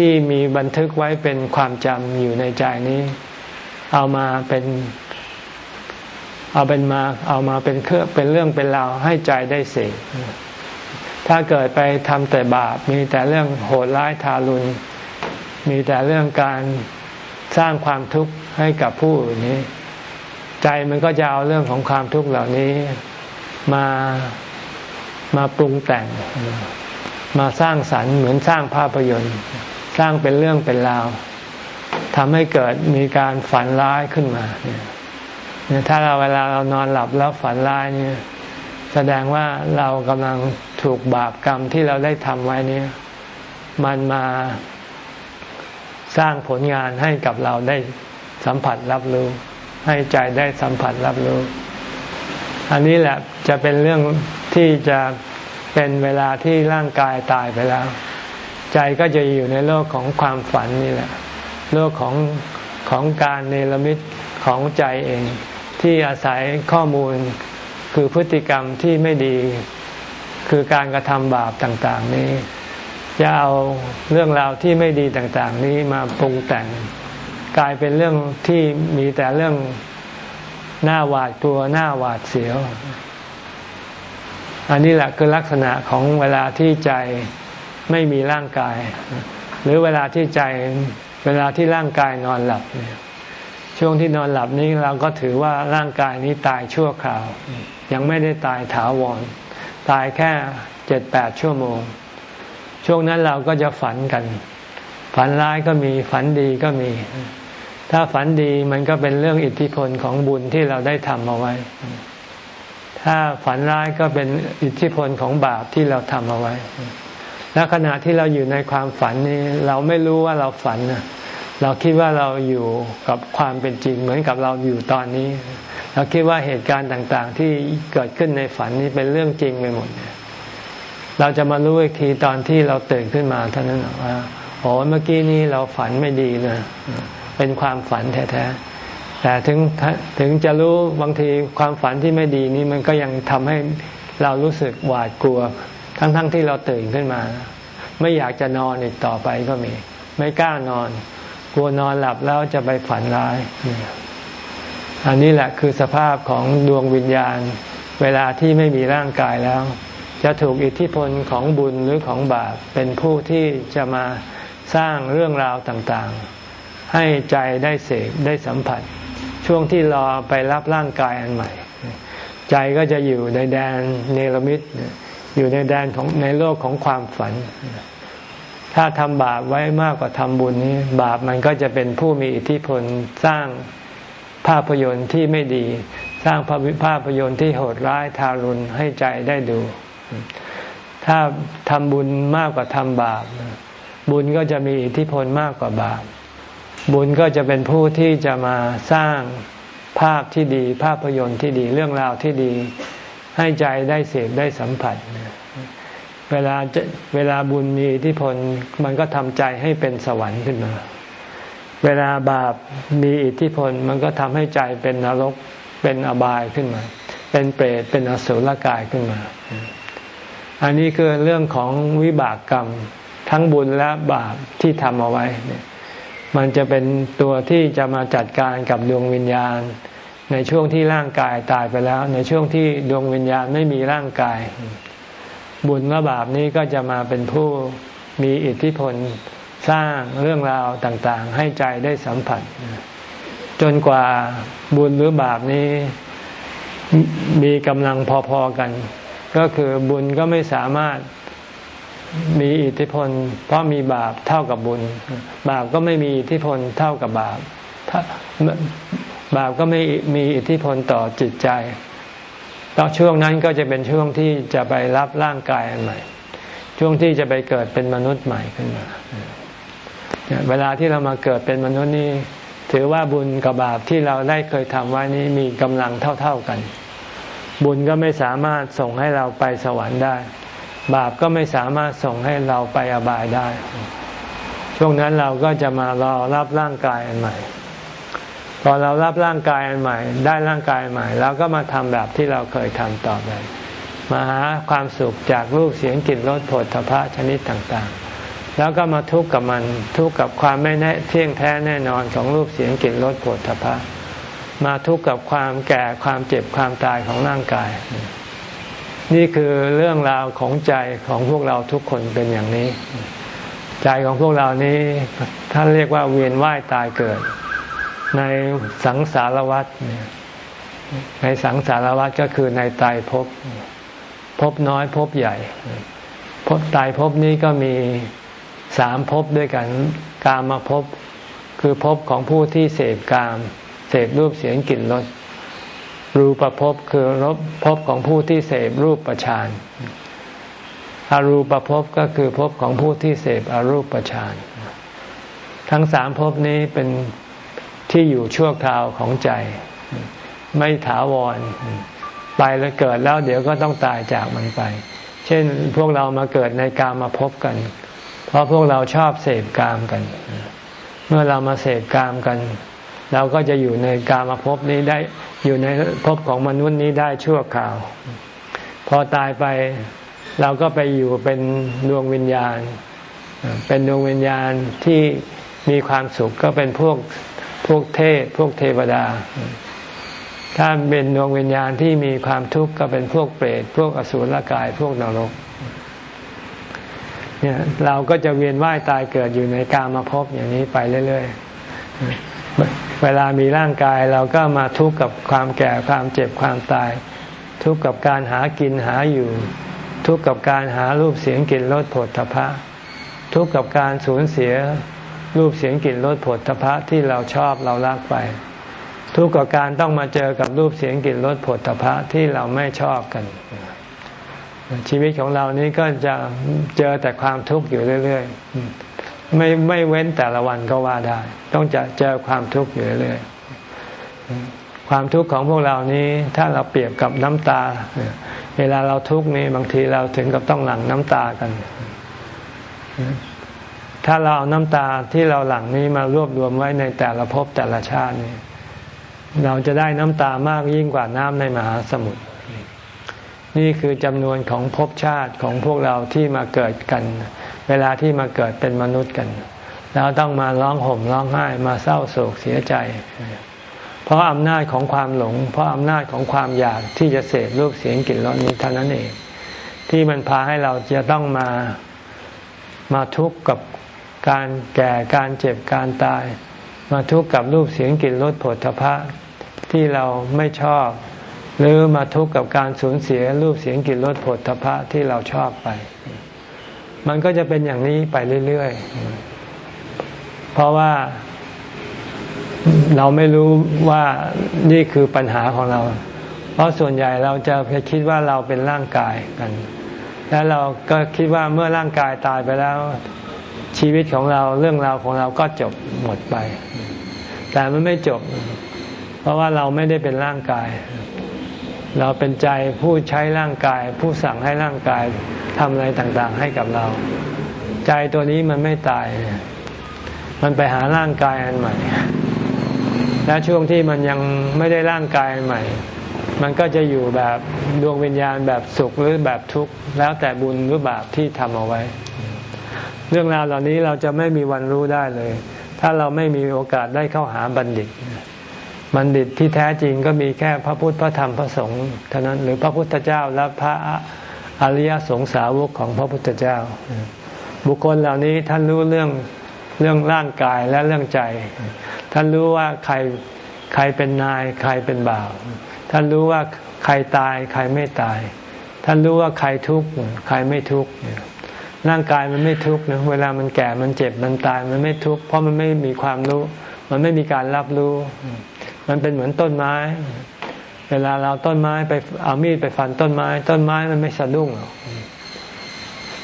ที่มีบันทึกไว้เป็นความจำอยู่ในใจนี้ เอามาเป็นเอาเป็นมาเอามาเป็นเครื่องเป็นเรื่องเป็นราวให้ใจได้เสกถ้าเกิดไปทำแต่บาป มีแต่เรื่องโหดร้ายทารุณ มีแต่เรื่องการสร้างความทุกข์ให้กับผู้อื่นนี้ ใจมันก็จะเอาเรื่องของความทุกข์เหล่านี้มามาปรุงแต่ง มาสร้างสรรค์เหมือนสร้างภาพยนตร์ สร้างเป็นเรื่องเป็นราวทำให้เกิดมีการฝันร้ายขึ้นมาเนี่ยถ้าเราเวลาเรานอนหลับแล้วฝันร้ายเนี่ย แสดงว่าเรากำลังถูกบาปกรรมที่เราได้ทำไว้นี้มันมาสร้างผลงานให้กับเราได้สัมผัสรับรู้ ให้ใจได้สัมผัสรับรู้ อันนี้แหละจะเป็นเรื่องที่จะเป็นเวลาที่ร่างกายตายไปแล้ว ใจก็จะอยู่ในโลกของความฝันนี่แหละ โลกของของการเนรมิตของใจเอง ที่อาศัยข้อมูลคือพฤติกรรมที่ไม่ดีคือการกระทำบาปต่างๆ นี้ จะเอาเรื่องราวที่ไม่ดีต่างๆ นี้มาปรุงแต่ง กลายเป็นเรื่องที่มีแต่เรื่องหน้าหวาดกลัวหน้าหวาดเสียว อันนี้แหละคือลักษณะของเวลาที่ใจ ไม่มีร่างกาย หรือเวลาที่ใจเวลาที่ร่างกายนอนหลับเนี่ยช่วงที่นอนหลับนี้เราก็ถือว่าร่างกายนี้ตายชั่วคราว ยังไม่ได้ตายถาวร ตายแค่เจ็ดแปดชั่วโมง ช่วงนั้นเราก็จะฝันกัน ฝันร้ายก็มีฝันดีก็มี ถ้าฝันดีมันก็เป็นเรื่องอิทธิพลของบุญที่เราได้ทำเอาไว้ ถ้าฝันร้ายก็เป็นอิทธิพลของบาปที่เราทำเอาไว้ และขณะที่เราอยู่ในความฝันนี้เราไม่รู้ว่าเราฝันนะเราคิดว่าเราอยู่กับความเป็นจริง เหมือนกับเราอยู่ตอนนี้ เราคิดว่าเหตุการณ์ต่างๆ ที่เกิดขึ้นในฝันนี้เป็นเรื่องจริงไปหมด เราจะมารู้อีกทีตอนที่เราตื่นขึ้นมาเท่านั้นว่าโอ้เมื่อกี้นี้เราฝันไม่ดีนะเป็นความฝันแท้ๆแต่ถึงถึงจะรู้บางทีความฝันที่ไม่ดีนี้มันก็ยังทำให้เรารู้สึกหวาดกลัว ทั้งๆทที่เราตื่นขึ้นมา ไม่อยากจะนอนอีกต่อไปก็มี ไม่กล้านอน กลัวนอนหลับแล้วจะไปฝันร้าย อันนี้แหละคือสภาพของดวงวิญญาณ เวลาที่ไม่มีร่างกายแล้ว จะถูกอิทธิพลของบุญหรือของบาปเป็นผู้ที่จะมาสร้างเรื่องราวต่างๆ ให้ใจได้เสกได้สัมผัส ช่วงที่รอไปรับร่างกายอันใหม่ ใจก็จะอยู่ในแดนเนรมิต อยู่ในแดนของในโลกของความฝัน ถ้าทำบาปไว้มากกว่าทำบุญนี้ บาปมันก็จะเป็นผู้มีอิทธิพลสร้างภาพยนตร์ที่ไม่ดี สร้างภาพยนตร์ที่โหดร้ายทารุณให้ใจได้ดู ถ้าทำบุญมากกว่าทำบาป บุญก็จะมีอิทธิพลมากกว่าบาป บุญก็จะเป็นผู้ที่จะมาสร้างภาพที่ดี ภาพยนตร์ที่ดีเรื่องราวที่ดี ให้ใจได้เสพได้สัมผัส เวลาเวลาบุญมีอิทธิพลมันก็ทำใจให้เป็นสวรรค์ขึ้นมา เวลาบาปมีอิทธิพลมันก็ทำให้ใจเป็นนรกเป็นอบายขึ้นมา เป็นเปรตเป็นอสุรกายขึ้นมา อันนี้คือเรื่องของวิบากกรรมทั้งบุญและบาปที่ทำเอาไว้ มันจะเป็นตัวที่จะมาจัดการกับดวงวิญญาณ ในช่วงที่ร่างกายตายไปแล้ว ในช่วงที่ดวงวิญญาณไม่มีร่างกาย บุญและบาปนี้ก็จะมาเป็นผู้มีอิทธิพลสร้างเรื่องราวต่างๆ ให้ใจได้สัมผัส จนกว่าบุญหรือบาปนี้มีกำลังพอๆกัน ก็คือบุญก็ไม่สามารถมีอิทธิพล เพราะมีบาปเท่ากับบุญ บาปก็ไม่มีอิทธิพลเท่ากับบาป บาปก็ไม่มีอิทธิพลต่อจิตใจตอนช่วงนั้นก็จะเป็นช่วงที่จะไปรับร่างกายอันใหม่ ช่วงที่จะไปเกิดเป็นมนุษย์ใหม่ขึ้นมา เวลาที่เรามาเกิดเป็นมนุษย์นี่ถือว่าบุญกับบาปที่เราได้เคยทำไว้นี้มีกำลังเท่า ๆกัน บุญก็ไม่สามารถส่งให้เราไปสวรรค์ได้ บาปก็ไม่สามารถส่งให้เราไปอบายได้ ช่วงนั้นเราก็จะมารอรับร่างกายอันใหม่ พอเรารับร่างกายอันใหม่ ได้ร่างกายใหม่เราก็มาทำแบบที่เราเคยทำต่อไปมาหาความสุขจากรูปเสียงกลิ่นรสผลทพะชนิดต่างๆ แล้วก็มาทุกข์กับมันทุกข์กับความไม่แน่เที่ยงแท้แน่นอนของรูปเสียงกลิ่นรสผลทพะมาทุกข์กับความแก่ความเจ็บความตายของร่างกาย นี่คือเรื่องราวของใจของพวกเราทุกคนเป็นอย่างนี้ ใจของพวกเรานี้ท่านเรียกว่าเวียนว่ายตายเกิด ในสังสารวัฏในสังสารวัฏก็คือในตายภพภพน้อยภพใหญ่ภพตายภพนี้ก็มีสามภพด้วยกัน กามาภพคือภพของผู้ที่เสพกาม เสพรูปเสียงกลิ่นรสรูปภพคือรบภพของผู้ที่เสพรูปประชานอารูปภพก็คือภพของผู้ที่เสพอรูปประชานทั้งสามภพนี้เป็น ที่อยู่ชั่วคราวของใจ ไม่ถาวร ไปแล้วเกิดแล้วเดี๋ยวก็ต้องตายจากมันไป เช่นพวกเรามาเกิดในกามมาพบกัน เพราะพวกเราชอบเสพกามกัน เมื่อเรามาเสพกามกัน เราก็จะอยู่ในกามาพบนี้ได้อยู่ในภพของมนุษย์นี้ได้ชั่วคราว พอตายไปเราก็ไปอยู่เป็นดวงวิญญาณ เป็นดวงวิญญาณที่มีความสุขก็เป็นพวก วกเทพพวกเทวดา ถ้าเป็นดวงวิญญาณที่มีความทุกข์ก็เป็นพวกเปรตพวกอสูรกายพวกนรกเนี่ยเราก็จะเวียนว่ายตายเกิดอยู่ในกามาพบอย่างนี้ไปเรื่อยๆ เวลามีร่างกายเราก็มาทุกข์กับความแก่ความเจ็บความตาย ทุกข์กับการหากินหาอยู่ ทุกข์กับการหารูปเสียงกลิ่นรสผลทพะ ทุกข์กับการสูญเสีย รูปเสียงกลิ่นรสผลทพะที่เราชอบเรารักไป ทุกข์กับการต้องมาเจอกับรูปเสียงกลิ่นรสผลทพะที่เราไม่ชอบกัน ชีวิตของเรานี้ก็จะเจอแต่ความทุกข์อยู่เรื่อยๆไม่ไม่เว้นแต่ละวันก็ว่าได้ ต้องจะเจอความทุกข์อยู่เรื่อยๆความทุกข์ของพวกเรานี้ถ้าเราเปรียบกับน้ำตา เวลาเราทุกข์นี่บางทีเราถึงกับต้องหลั่งน้ำตากัน ถ้าเราเอาน้ำตาที่เราหลั่งนี้มารวบรวมไว้ในแต่ละภพแต่ละชาตินี่เราจะได้น้ำตามากยิ่งกว่าน้ำในมหาสมุทรนี่คือจำนวนของภพชาติของพวกเราที่มาเกิดกัน เวลาที่มาเกิดเป็นมนุษย์กันเราต้องมาร้องห่มร้องไห้มาเศร้าโศกเสียใจ เพราะอำนาจของความหลง เพราะอำนาจของความอยากที่จะเสพรูปเสียงกลิ่นรสนี้เท่านั้นเอง ที่มันพาให้เราจะต้องมามาทุกข์กับ การแก่การเจ็บการตาย มาทุกข์กับรูปเสียงกลิ่นรสผลทพะที่เราไม่ชอบ หรือมาทุกข์กับการสูญเสียรูปเสียงกลิ่นรสผลทพะที่เราชอบไป มันก็จะเป็นอย่างนี้ไปเรื่อยๆ เพราะว่าเราไม่รู้ว่านี่คือปัญหาของเรา เพราะส่วนใหญ่เราจะคิดว่าเราเป็นร่างกายกัน แล้วเราก็คิดว่าเมื่อร่างกายตายไปแล้ว ชีวิตของเราเรื่องราวของเราก็จบหมดไป แต่มันไม่จบ เพราะว่าเราไม่ได้เป็นร่างกาย เราเป็นใจผู้ใช้ร่างกาย ผู้สั่งให้ร่างกายทำอะไรต่างๆ ให้กับเรา ใจตัวนี้มันไม่ตาย มันไปหาร่างกายอันใหม่ และช่วงที่มันยังไม่ได้ร่างกายอันใหม่ มันก็จะอยู่แบบดวงวิญญาณแบบสุขหรือแบบทุกข์แล้วแต่บุญหรือบาปที่ทำเอาไว้ เรื่องราวเหล่านี้เราจะไม่มีวันรู้ได้เลย ถ้าเราไม่มีโอกาสได้เข้าหาบัณฑิต บัณฑิตที่แท้จริงก็มีแค่พระพุทธพระธรรมพระสงฆ์เท่านั้นหรือพระพุทธเจ้าและพระอริยสงสาวกของพระพุทธเจ้า บุคคลเหล่านี้ท่านรู้เรื่องเรื่องร่างกายและเรื่องใจ ท่านรู้ว่าใครใครเป็นนายใครเป็นบ่าว ท่านรู้ว่าใครตายใครไม่ตาย ท่านรู้ว่าใครทุกข์ใครไม่ทุกข์ ร่างกายมันไม่ทุกข์นะเวลามันแก่มันเจ็บมันตายมันไม่ทุกข์เพราะมันไม่มีความรู้ มันไม่มีการรับรู้ มันเป็นเหมือนต้นไม้ เวลาเราต้นไม้ไปเอามีดไปฟันต้นไม้ ต้นไม้มันไม่สะดุ้งหรอก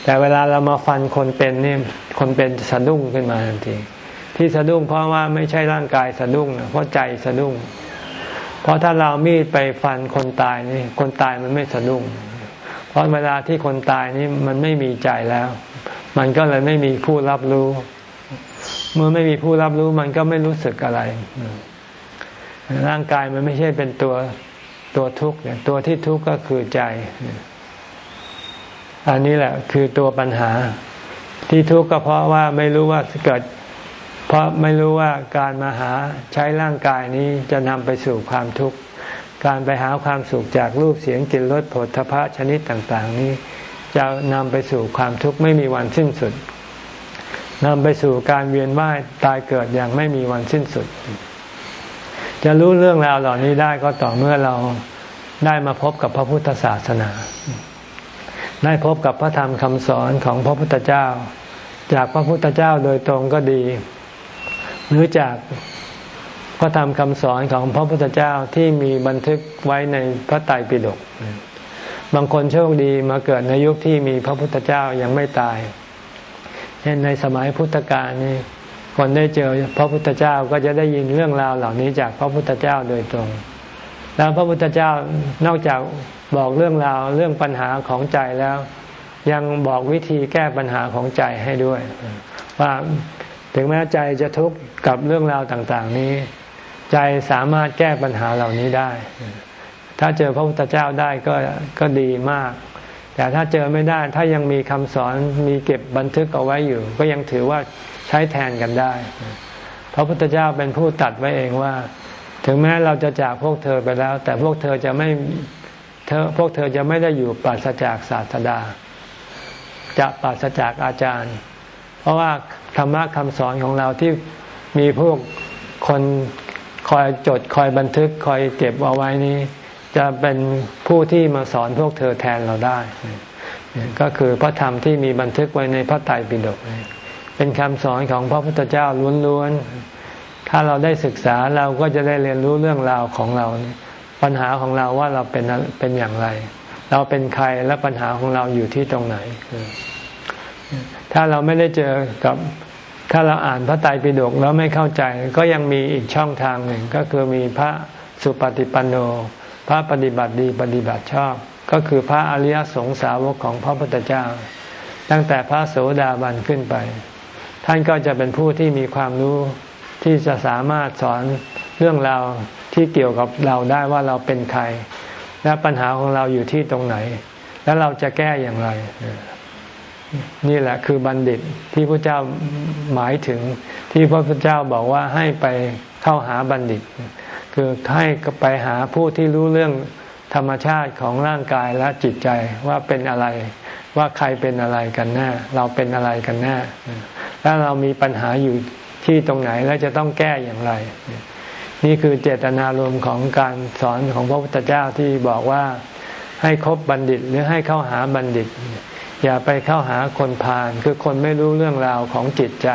แต่เวลาเรามาฟันคนเป็นนี่คนเป็นสะดุ้งขึ้นมาทันทีที่สะดุ้งเพราะว่าไม่ใช่ร่างกายสะดุ้งเพราะใจสะดุ้ง เพราะถ้าเรามีดไปฟันคนตายนี่คนตายมันไม่สะดุ้ง ราะเวลาที่คนตายนี่มันไม่มีใจแล้ว มันก็เลยไม่มีผู้รับรู้ เมื่อไม่มีผู้รับรู้มันก็ไม่รู้สึกอะไร ร่างกายมันไม่ใช่เป็นตัวตัวทุกข์ตัวที่ทุกข์ก็คือใจ อันนี้แหละคือตัวปัญหา ที่ทุกข์ก็เพราะว่าไม่รู้ว่าเกิด เพราะไม่รู้ว่าการมาหาใช้ร่างกายนี้จะนำไปสู่ความทุกข์ การไปหาความสุขจากรูปเสียงกลิ่นรสผลทพะชนิดต่างๆ นี้ จะนำไปสู่ความทุกข์ไม่มีวันสิ้นสุดนำไปสู่การเวียนว่ายตายเกิดอย่างไม่มีวันสิ้นสุด จะรู้เรื่องราวเหล่านี้ได้ก็ต่อเมื่อเราได้มาพบกับพระพุทธศาสนา ได้พบกับพระธรรมคำสอนของพระพุทธเจ้า จากพระพุทธเจ้าโดยตรงก็ดี หรือจาก พระธรรมคำสอนของพระพุทธเจ้าที่มีบันทึกไว้ในพระไตรปิฎกบางคนโชคดีมาเกิดในยุคที่มีพระพุทธเจ้ายังไม่ตายเช่นในสมัยพุทธกาลนี่คนได้เจอพระพุทธเจ้าก็จะได้ยินเรื่องราวเหล่านี้จากพระพุทธเจ้าโดยตรง แล้วพระพุทธเจ้านอกจากบอกเรื่องราวเรื่องปัญหาของใจแล้ว ยังบอกวิธีแก้ปัญหาของใจให้ด้วย ว่าถึงแม้ใจจะทุกข์กับเรื่องราวต่าง ๆ นี้ ใจสามารถแก้ปัญหาเหล่านี้ได้ ถ้าเจอพระพุทธเจ้าได้ก็ก็ดีมาก แต่ถ้าเจอไม่ได้ถ้ายังมีคำสอนมีเก็บบันทึกเอาไว้อยู่ ก็ยังถือว่าใช้แทนกันได้ พระพุทธเจ้าเป็นผู้ตัดไว้เองว่า ถึงแม้เราจะจากพวกเธอไปแล้ว แต่พวกเธอจะไม่เธอพวกเธอจะไม่ได้อยู่ปราศจากศาสดา จะปราศจากอาจารย์ เพราะว่าธรรมะคำสอนของเราที่มีพวกคน คอยจดคอยบันทึกคอยเก็บเอาไว้นี้ จะเป็นผู้ที่มาสอนพวกเธอแทนเราได้ ก็คือพระธรรมที่มีบันทึกไว้ในพระไตรปิฎกเป็นคำสอนของพระพุทธเจ้าล้วนๆถ้าเราได้ศึกษาเราก็จะได้เรียนรู้เรื่องราวของเรา ปัญหาของเราว่าเราเป็นเป็นอย่างไร เราเป็นใครและปัญหาของเราอยู่ที่ตรงไหน ถ้าเราไม่ได้เจอกับ ถ้าเราอ่านพระไตรปิฎกแล้วไม่เข้าใจก็ยังมีอีกช่องทางหนึ่งก็คือมีพระสุปฏิปันโน พระปฏิบัติดีปฏิบัติชอบ ก็คือพระอริยสงสาวกของพระพุทธเจ้า ตั้งแต่พระโสดาบันขึ้นไป ท่านก็จะเป็นผู้ที่มีความรู้ที่จะสามารถสอนเรื่องราวที่เกี่ยวกับเราได้ว่าเราเป็นใคร และปัญหาของเราอยู่ที่ตรงไหน และเราจะแก้อย่างไร นี่แหละคือบัณฑิตที่พระเจ้าหมายถึงที่พระพุทธเจ้าบอกว่าให้ไปเข้าหาบัณฑิต คือให้ไปหาผู้ที่รู้เรื่องธรรมชาติของร่างกายและจิตใจว่าเป็นอะไรว่าใครเป็นอะไรกันแน่เราเป็นอะไรกันแน่แล้วเรามีปัญหาอยู่ที่ตรงไหนและจะต้องแก้อย่างไร นี่คือเจตนารมณ์ของการสอนของพระพุทธเจ้าที่บอกว่าให้คบบัณฑิตหรือให้เข้าหาบัณฑิต อย่าไปเข้าหาคนพาลคือคนไม่รู้เรื่องราวของจิตใจ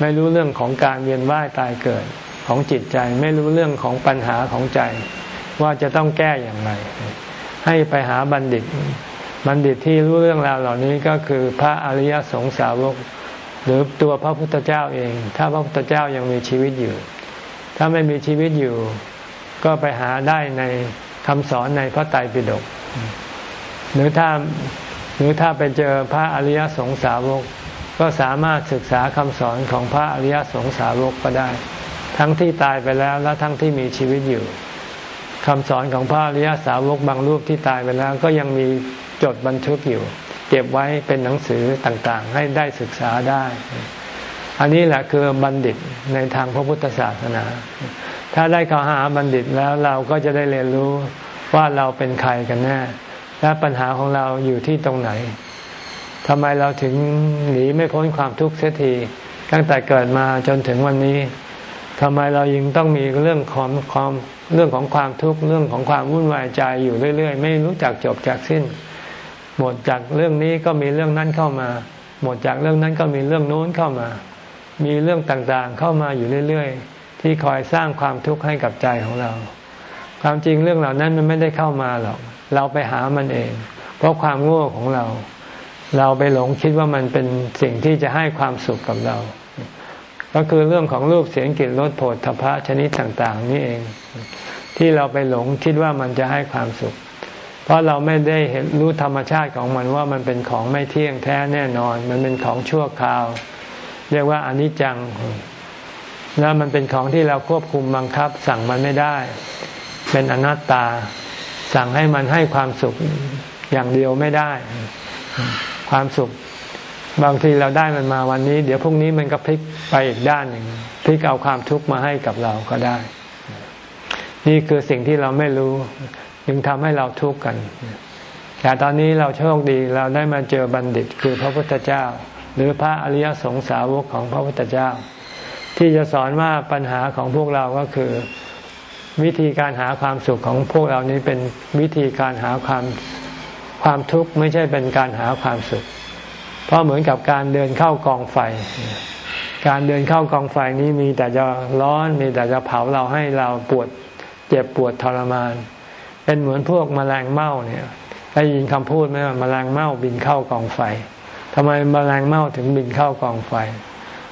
ไม่รู้เรื่องของการเวียนว่ายตายเกิดของจิตใจ ไม่รู้เรื่องของปัญหาของใจ ว่าจะต้องแก้อย่างไร ให้ไปหาบัณฑิต บัณฑิตที่รู้เรื่องราวเหล่านี้ก็คือพระอริยสงสาวก หรือตัวพระพุทธเจ้าเอง ถ้าพระพุทธเจ้ายังมีชีวิตอยู่ ถ้าไม่มีชีวิตอยู่ ก็ไปหาได้ในคำสอนในพระไตรปิฎกหรือถ้า หรือถ้าไปเจอพระอริยสงสาวก ก็สามารถศึกษาคำสอนของพระอริยสงสาวกก็ได้ ทั้งที่ตายไปแล้วและทั้งที่มีชีวิตอยู่คำสอนของพระอริยสาวกบางรูปที่ตายไปแล้ว ก็ยังมีจดบันทึกอยู่ เก็บไว้เป็นหนังสือต่างๆ ให้ได้ศึกษาได้ อันนี้แหละคือบัณฑิตในทางพระพุทธศาสนา ถ้าได้เข้าหาบัณฑิตแล้วเราก็จะได้เรียนรู้ว่าเราเป็นใครกันแน่ และปัญหาของเราอยู่ที่ตรงไหนทำไมเราถึงหนีไม่พ้นความทุกข์เสียทีตั้งแต่เกิดมาจนถึงวันนี้ทำไมเรายังต้องมีเรื่องของความเรื่องของความทุกข์เรื่องของความวุ่นวายใจอยู่เรื่อย ๆ ไม่รู้จักจบจากสิ้น หมดจากเรื่องนี้ก็มีเรื่องนั้นเข้ามา หมดจากเรื่องนั้นก็มีเรื่องโน้นเข้ามา มีเรื่องต่างๆเข้ามาอยู่เรื่อย ๆ ที่คอยสร้างความทุกข์ให้กับใจของเรา ความจริงเรื่องเหล่านั้นมันไม่ได้เข้ามาหรอก เราไปหามันเอง เพราะความโง่ของเรา เราไปหลงคิดว่ามันเป็นสิ่งที่จะให้ความสุขกับเรา ก็คือเรื่องของรูปเสียงกลิ่นรสโผฏฐพะชนิดต่างๆ นี่เอง ที่เราไปหลงคิดว่ามันจะให้ความสุข เพราะเราไม่ได้เห็นรู้ธรรมชาติของมันว่ามันเป็นของไม่เที่ยงแท้แน่นอน มันเป็นของชั่วคราว เรียกว่าอนิจจังแล้วมันเป็นของที่เราควบคุมบังคับสั่งมันไม่ได้ เป็นอนัตตา สั่งให้มันให้ความสุขอย่างเดียวไม่ได้ ความสุขบางทีเราได้มันมาวันนี้ เดี๋ยวพรุ่งนี้มันก็พลิกไปอีกด้านหนึ่งพลิกเอาความทุกข์มาให้กับเราก็ได้ นี่คือสิ่งที่เราไม่รู้จึงทำให้เราทุกข์กันแต่ตอนนี้เราโชคดีเราได้มาเจอบัณฑิตคือพระพุทธเจ้า หรือพระอริยสงสาวกของพระพุทธเจ้า ที่จะสอนว่าปัญหาของพวกเราก็คือ วิธีการหาความสุขของพวกเรานี้เป็นวิธีการหาความความทุกข์ไม่ใช่เป็นการหาความสุข เพราะเหมือนกับการเดินเข้ากองไฟ การเดินเข้ากองไฟนี้มีแต่จะร้อนมีแต่จะเผาเราให้เราปวดเจ็บปวดทรมาน เป็นเหมือนพวกมแมลงเม่าเนี่ยได้ยินคำพูดไหมว่ามแมลงเม่าบินเข้ากองไฟทำไมมแมลงเม่าถึงบินเข้ากองไฟ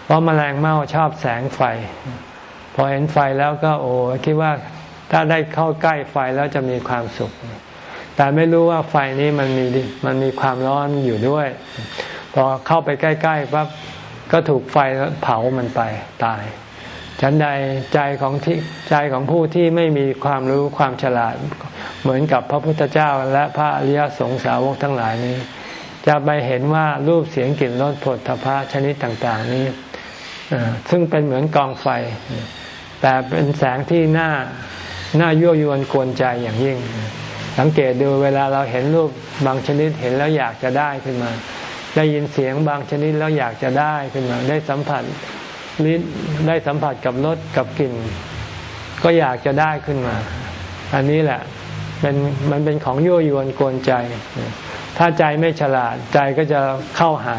เพราะมแมลงเม่าชอบแสงไฟ พอเห็นไฟแล้วก็โอ้คิดว่า ถ้าได้เข้าใกล้ไฟแล้วจะมีความสุข แต่ไม่รู้ว่าไฟนี้มันมีมันมีความร้อนอยู่ด้วย พอเข้าไปใกล้ๆปั๊บก็ถูกไฟเผามันไปตาย ฉันใดใจของที่ใจของผู้ที่ไม่มีความรู้ความฉลาด เหมือนกับพระพุทธเจ้าและพระอริยสงสาวกทั้งหลายนี้ จะไปเห็นว่ารูปเสียงกลิ่นรสผลทพะชนิดต่าง ๆ นี้ซึ่งเป็นเหมือนกองไฟ แต่เป็นแสงที่น่า น่ายั่วยวนกวนใจอย่างยิ่ง สังเกตดูเวลาเราเห็นรูปบางชนิดเห็นแล้วอยากจะได้ขึ้นมา ได้ยินเสียงบางชนิดแล้วอยากจะได้ขึ้นมา ได้สัมผัสลิ้นได้สัมผัสกับรสกับกลิ่น ก็อยากจะได้ขึ้นมา อันนี้แหละเป็นมันเป็นของยั่วยวนกวนใจ ถ้าใจไม่ฉลาดใจก็จะเข้าหา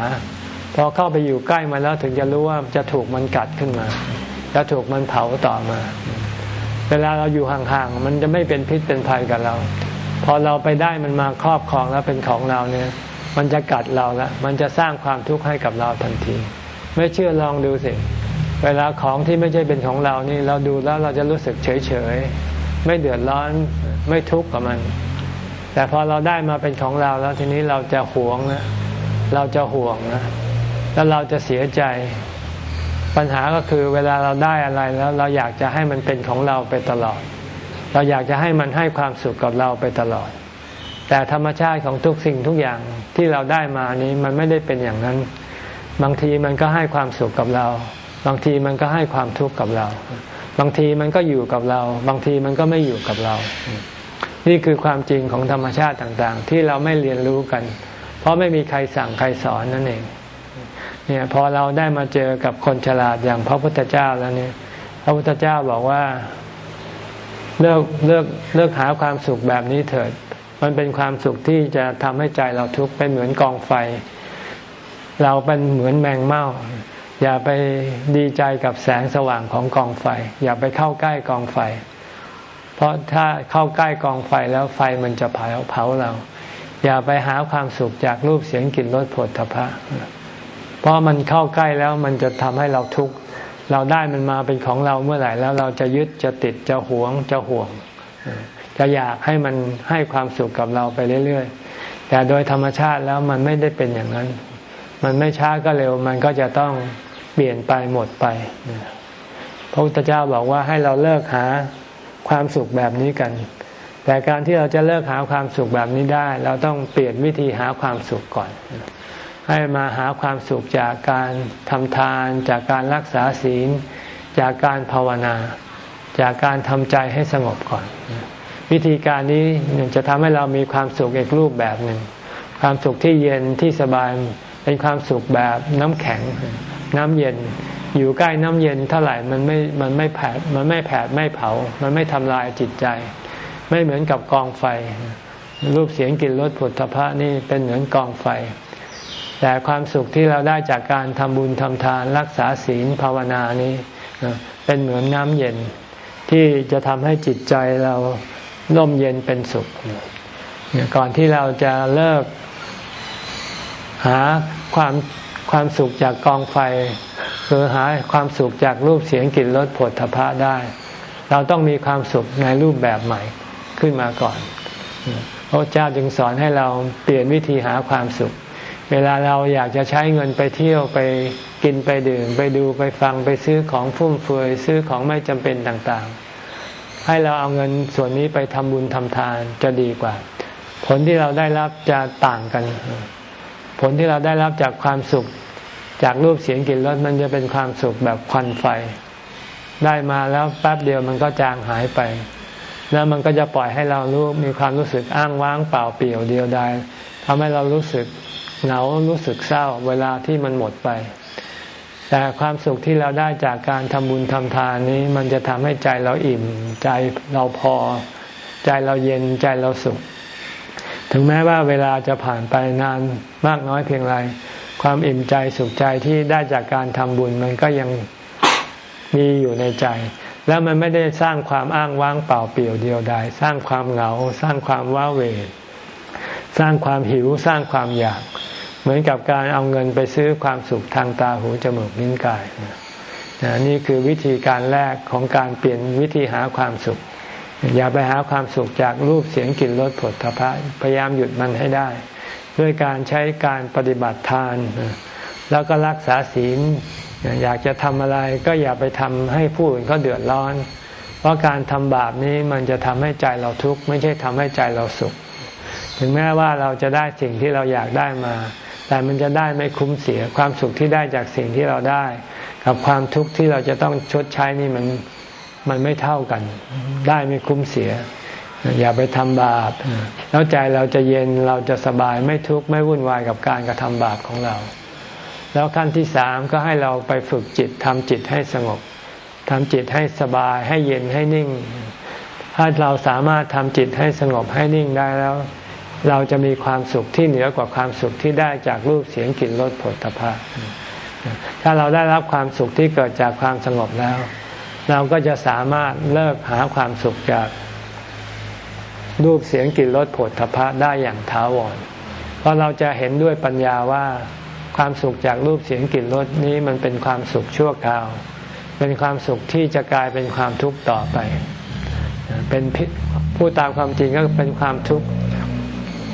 พอเข้าไปอยู่ใกล้มันแล้วถึงจะรู้ว่าจะถูกมันกัดขึ้นมาจะถูกมันเผาต่อมา เวลาเราอยู่ห่างๆมันจะไม่เป็นพิษเป็นภัยกับเรา พอเราไปได้มันมาครอบครองแล้วเป็นของเราเนี่ย มันจะกัดเราละมันจะสร้างความทุกข์ให้กับเราทันที ไม่เชื่อลองดูสิเวลาของที่ไม่ใช่เป็นของเรานี่เราดูแล้วเราจะรู้สึกเฉยๆไม่เดือดร้อนไม่ทุกข์กับมัน แต่พอเราได้มาเป็นของเราแล้วทีนี้เราจะหวงนะเราจะห่วงนะแล้วเราจะเสียใจ ปัญหาก็คือเวลาเราได้อะไรแล้ว เราอยากจะให้มันเป็นของเราไปตลอด เราอยากจะให้มันให้ความสุขกับเราไปตลอด แต่ธรรมชาติของทุกสิ่งทุกอย่างที่เราได้มานี้มันไม่ได้เป็นอย่างนั้น บางทีมันก็ให้ความสุขกับเรา บางทีมันก็ให้ความทุกข์กับเรา บางทีมันก็อยู่กับเรา บางทีมันก็ไม่อยู่กับเรา นี่คือความจริงของธรรมชาติต่างๆ ที่เราไม่เรียนรู้กัน เพราะไม่มีใครสั่งใครสอนนั่นเอง เนี่ยพอเราได้มาเจอกับคนฉลาดอย่างพระพุทธเจ้าแล้วเนี่ย พระพุทธเจ้าบอกว่าเลิกเลิกเลิกหาความสุขแบบนี้เถิด มันเป็นความสุขที่จะทำให้ใจเราทุกข์เป็นเหมือนกองไฟ เราเป็นเหมือนแมงเม่าอย่าไปดีใจกับแสงสว่างของกองไฟ อย่าไปเข้าใกล้กองไฟ เพราะถ้าเข้าใกล้กองไฟแล้วไฟมันจะเผาเผาเรา อย่าไปหาความสุขจากรูปเสียงกลิ่นรสผลทพะ ราะมันเข้าใกล้แล้วมันจะทำให้เราทุกข์เราได้มันมาเป็นของเราเมื่อไหร่แล้วเราจะยึดจะติดจะหวงจะห่วง จะอยากให้มันให้ความสุขกับเราไปเรื่อยๆ แต่โดยธรรมชาติแล้วมันไม่ได้เป็นอย่างนั้น มันไม่ช้าก็เร็วมันก็จะต้องเปลี่ยนไปหมดไปพระพุทธเจ้าบอกว่าให้เราเลิกหาความสุขแบบนี้กัน แต่การที่เราจะเลิกหาความสุขแบบนี้ได้ เราต้องเปลี่ยนวิธีหาความสุขก่อน ให้มาหาความสุขจากการทำทานจากการรักษาศีล จากการภาวนา จากการทำใจให้สงบก่อน วิธีการนี้จะทำให้เรามีความสุขอีกรูปแบบหนึ่ง ความสุขที่เย็นที่สบายเป็นความสุขแบบน้ำแข็ง น้ำเย็น อยู่ใกล้น้ำเย็นเท่าไหร่มันไม่มันไม่แผดมันไม่แผดไม่เผา มันไม่ทำลายจิตใจ ไม่เหมือนกับกองไฟ รูปเสียงกลิ่นรสผลทพะนี่เป็นเหมือนกองไฟ แต่ความสุขที่เราได้จากการทำบุญทำทานรักษาศีลภาวนานี้ เป็นเหมือนน้ำเย็นที่จะทำให้จิตใจเราร่มเย็นเป็นสุข ก่อนที่เราจะเลิกหาความความสุขจากกองไฟคือหาความสุขจากรูปเสียงกลิ่นรสผลทพะได้ เราต้องมีความสุขในรูปแบบใหม่ขึ้นมาก่อนพระเจ้าจึงสอนให้เราเปลี่ยนวิธีหาความสุข เวลาเราอยากจะใช้เงินไปเที่ยวไปกินไปดื่ม ไปดูไปฟังไปซื้อของฟุ่มเฟือยซื้อของไม่จำเป็นต่างๆ ให้เราเอาเงินส่วนนี้ไปทำบุญทำทานจะดีกว่า ผลที่เราได้รับจะต่างกัน ผลที่เราได้รับจากความสุข จากรูปเสียงกลิ่นรสมันจะเป็นความสุขแบบควันไฟ ได้มาแล้วแป๊บเดียวมันก็จางหายไป แล้วมันก็จะปล่อยให้เรารู้มีความรู้สึกอ้างว้างเปล่าเปลี่ยวเดียวดายทำให้เรารู้สึก เหงารู้สึกเศร้าเวลาที่มันหมดไป แต่ความสุขที่เราได้จากการทำบุญทำทานนี้ มันจะทำให้ใจเราอิ่ม ใจเราพอ ใจเราเย็นใจเราสุข ถึงแม้ว่าเวลาจะผ่านไปนานมากน้อยเพียงไร ความอิ่มใจสุขใจที่ได้จากการทำบุญมันก็ยังมีอยู่ในใจ แล้วมันไม่ได้สร้างความอ้างว้างเปล่าเปลี่ยวเดียวดายสร้างความเหงา สร้างความว้าเหว สร้างความหิวสร้างความอยาก เหมือนกับการเอาเงินไปซื้อความสุขทางตาหูจมูกลิ้นกายนี่คือวิธีการแรกของการเปลี่ยนวิธีหาความสุข อย่าไปหาความสุขจากรูปเสียงกลิ่นรสผลทพะพยายามหยุดมันให้ได้ ด้วยการใช้การปฏิบัติทาน แล้วก็รักษาศีลอยากจะทำอะไรก็อย่าไปทำให้ผู้อื่นเขาเดือดร้อน เพราะการทำบาปนี้มันจะทำให้ใจเราทุกข์ไม่ใช่ทำให้ใจเราสุข ถึงแม้ว่าเราจะได้สิ่งที่เราอยากได้มา แต่มันจะได้ไม่คุ้มเสียความสุขที่ได้จากสิ่งที่เราได้ กับความทุกข์ที่เราจะต้องชดใช้นี่มันมันไม่เท่ากัน ได้ไม่คุ้มเสีย อย่าไปทำบาป แล้วใจเราจะเย็นเราจะสบายไม่ทุกข์ไม่วุ่นวายกับการกระทำบาปของเรา แล้วขั้นที่สามก็ให้เราไปฝึกจิตทำจิตให้สงบทำจิตให้สบายให้เย็นให้นิ่ง ถ้าเราสามารถทำจิตให้สงบให้นิ่งได้แล้ว เราจะมีความสุขที่เหนือกว่าความสุขที่ได้จากรูปเสียงกลิ่นรสผลตภะถ้าเราได้รับความสุขที่เกิดจากความสงบแล้ว เราก็จะสามารถเลิกหาความสุขจากรูปเสียงกลิ่นรสผลทพะได้อย่างท้าวร เพราะเราจะเห็นด้วยปัญญาว่าความสุขจากรูปเสียงกลิ่นรสนี้มันเป็นความสุขชั่วคราว เป็นความสุขที่จะกลายเป็นความทุกข์ต่อไป เป็นผู้ตามความจริงก็เป็นความทุกข์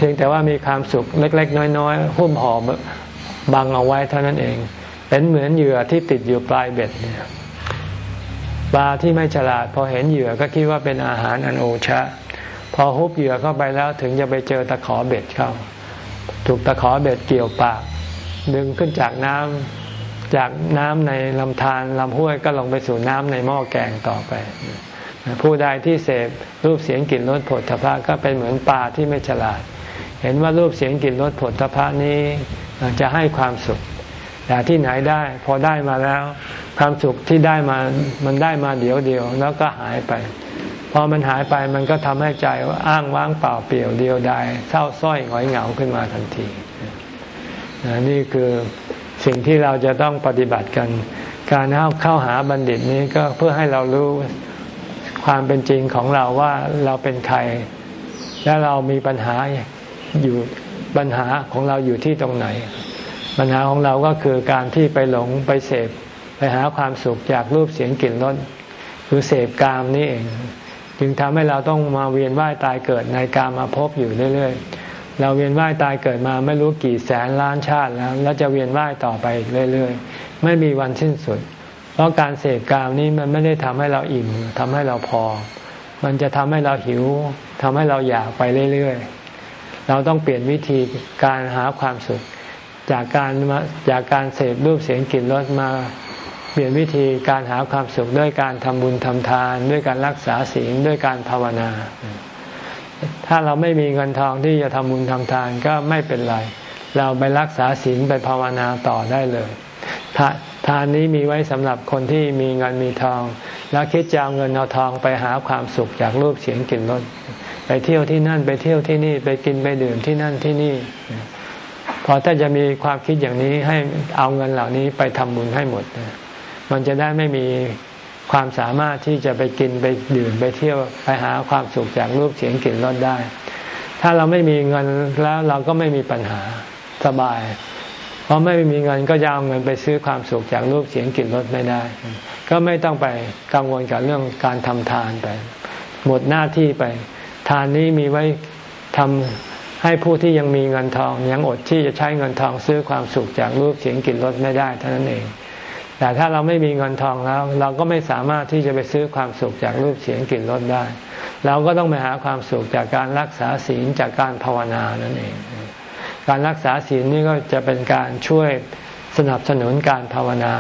พียงแต่ว่ามีความสุขเล็ก ๆ น้อย ๆ หุ้มห่อบังเอาไว้เท่านั้นเอง เป็นเหมือนเหยื่อที่ติดอยู่ปลายเบ็ดเนี่ยปลาที่ไม่ฉลาด พอเห็นเหยื่อก็คิดว่าเป็นอาหารอันโอชะ พอฮุบเหยื่อเข้าไปแล้วถึงจะไปเจอตะขอเบ็ดเข้า ถูกตะขอเบ็ดเกี่ยวปาก ดึงขึ้นจากน้ำจากน้ำในลำธารลำห้วยก็ลงไปสู่น้ำในหม้อแกงต่อไป ผู้ใดที่เสพรูปเสียงกลิ่นรสผลทพะก็เป็นเหมือนปลาที่ไม่ฉลาด เห็นว่ารูปเสียงกลิ่นรสผลทพะนี้จะให้ความสุข แต่ที่ไหนได้ พอได้มาแล้ว ความสุขที่ได้มามันได้มาเดียวเดียวแล้วก็หายไป พอมันหายไปมันก็ทำให้ใจอ้างว้างเปล่าเปลี่ยวเดียวดายเศร้าส้อยหงอยเหงาขึ้นมาทันทีนี่คือสิ่งที่เราจะต้องปฏิบัติกัน การเข้าหาบัณฑิตนี้ก็เพื่อให้เรารู้ความเป็นจริงของเราว่าเราเป็นใคร และเรามีปัญหา อยู่ปัญหาของเราอยู่ที่ตรงไหน ปัญหาของเราก็คือการที่ไปหลงไปเสพไปหาความสุขจากรูปเสียงกลิ่นรสคือเสพกามนี่เอง จึงทำให้เราต้องมาเวียนว่ายตายเกิดในกามาพบอยู่เรื่อยๆเราเวียนว่ายตายเกิดมาไม่รู้กี่แสนล้านชาติแล้ว แล้วจะเวียนว่ายต่อไปเรื่อยๆ ไม่มีวันสิ้นสุด เพราะการเสพกามนี้มันไม่ได้ทำให้เราอิ่มทำให้เราพอ มันจะทำให้เราหิวทำให้เราอยากไปเรื่อยๆ เราต้องเปลี่ยนวิธีการหาความสุข จากการจากการเสพรูปเสียงกลิ่นรสมาเปลี่ยนวิธีการหาความสุขด้วยการทำบุญทำทาน ด้วยการรักษาศีลด้วยการภาวนา ถ้าเราไม่มีเงินทองที่จะทำบุญทำทานก็ไม่เป็นไร เราไปรักษาศีลไปภาวนาต่อได้เลยทานนี้มีไว้สำหรับคนที่มีเงินมีทอง แล้วคิดจะเอาเงินเอาทองไปหาความสุขจากรูปเสียงกลิ่นรส ไปเที่ยวที่นั่นไปเที่ยวที่นี่ไปกินไปดื่มที่นั่นที่นี่ พอถ้าจะมีความคิดอย่างนี้ให้เอาเงินเหล่านี้ไปทำบุญให้หมด มันจะได้ไม่มีความสามารถที่จะไปกินไปดื่มไปเที่ยวไปหาความสุขจากรูปเสียงกลิ่นรสได้ ถ้าเราไม่มีเงินแล้วเราก็ไม่มีปัญหาสบาย เพราะไม่มีเงินก็จะเอาเงินไปซื้อความสุขจากรูปเสียงกลิ่นรสไม่ได้ ก็ไม่ต้องไปกังวลกับเรื่องการทำทานไป หมดหน้าที่ไปานนี้มีไว้ทำให้ผู้ที่ยังมีเงินทอง ยังอดที่จะใช้เงินทองซื้อความสุขจากรูปเสียงกลิ่นรสไม่ได้เท่านั้นเอง แต่ถ้าเราไม่มีเงินทองแล้ว เราก็ไม่สามารถที่จะไปซื้อความสุขจากรูปเสียงกลิ่นรสได้ เราก็ต้องไปหาความสุขจากการรักษาศีลจากการภาวนานั่นเอง การรักษาศีลนี่ก็จะเป็นการช่วยสนับสนุนการภาวนา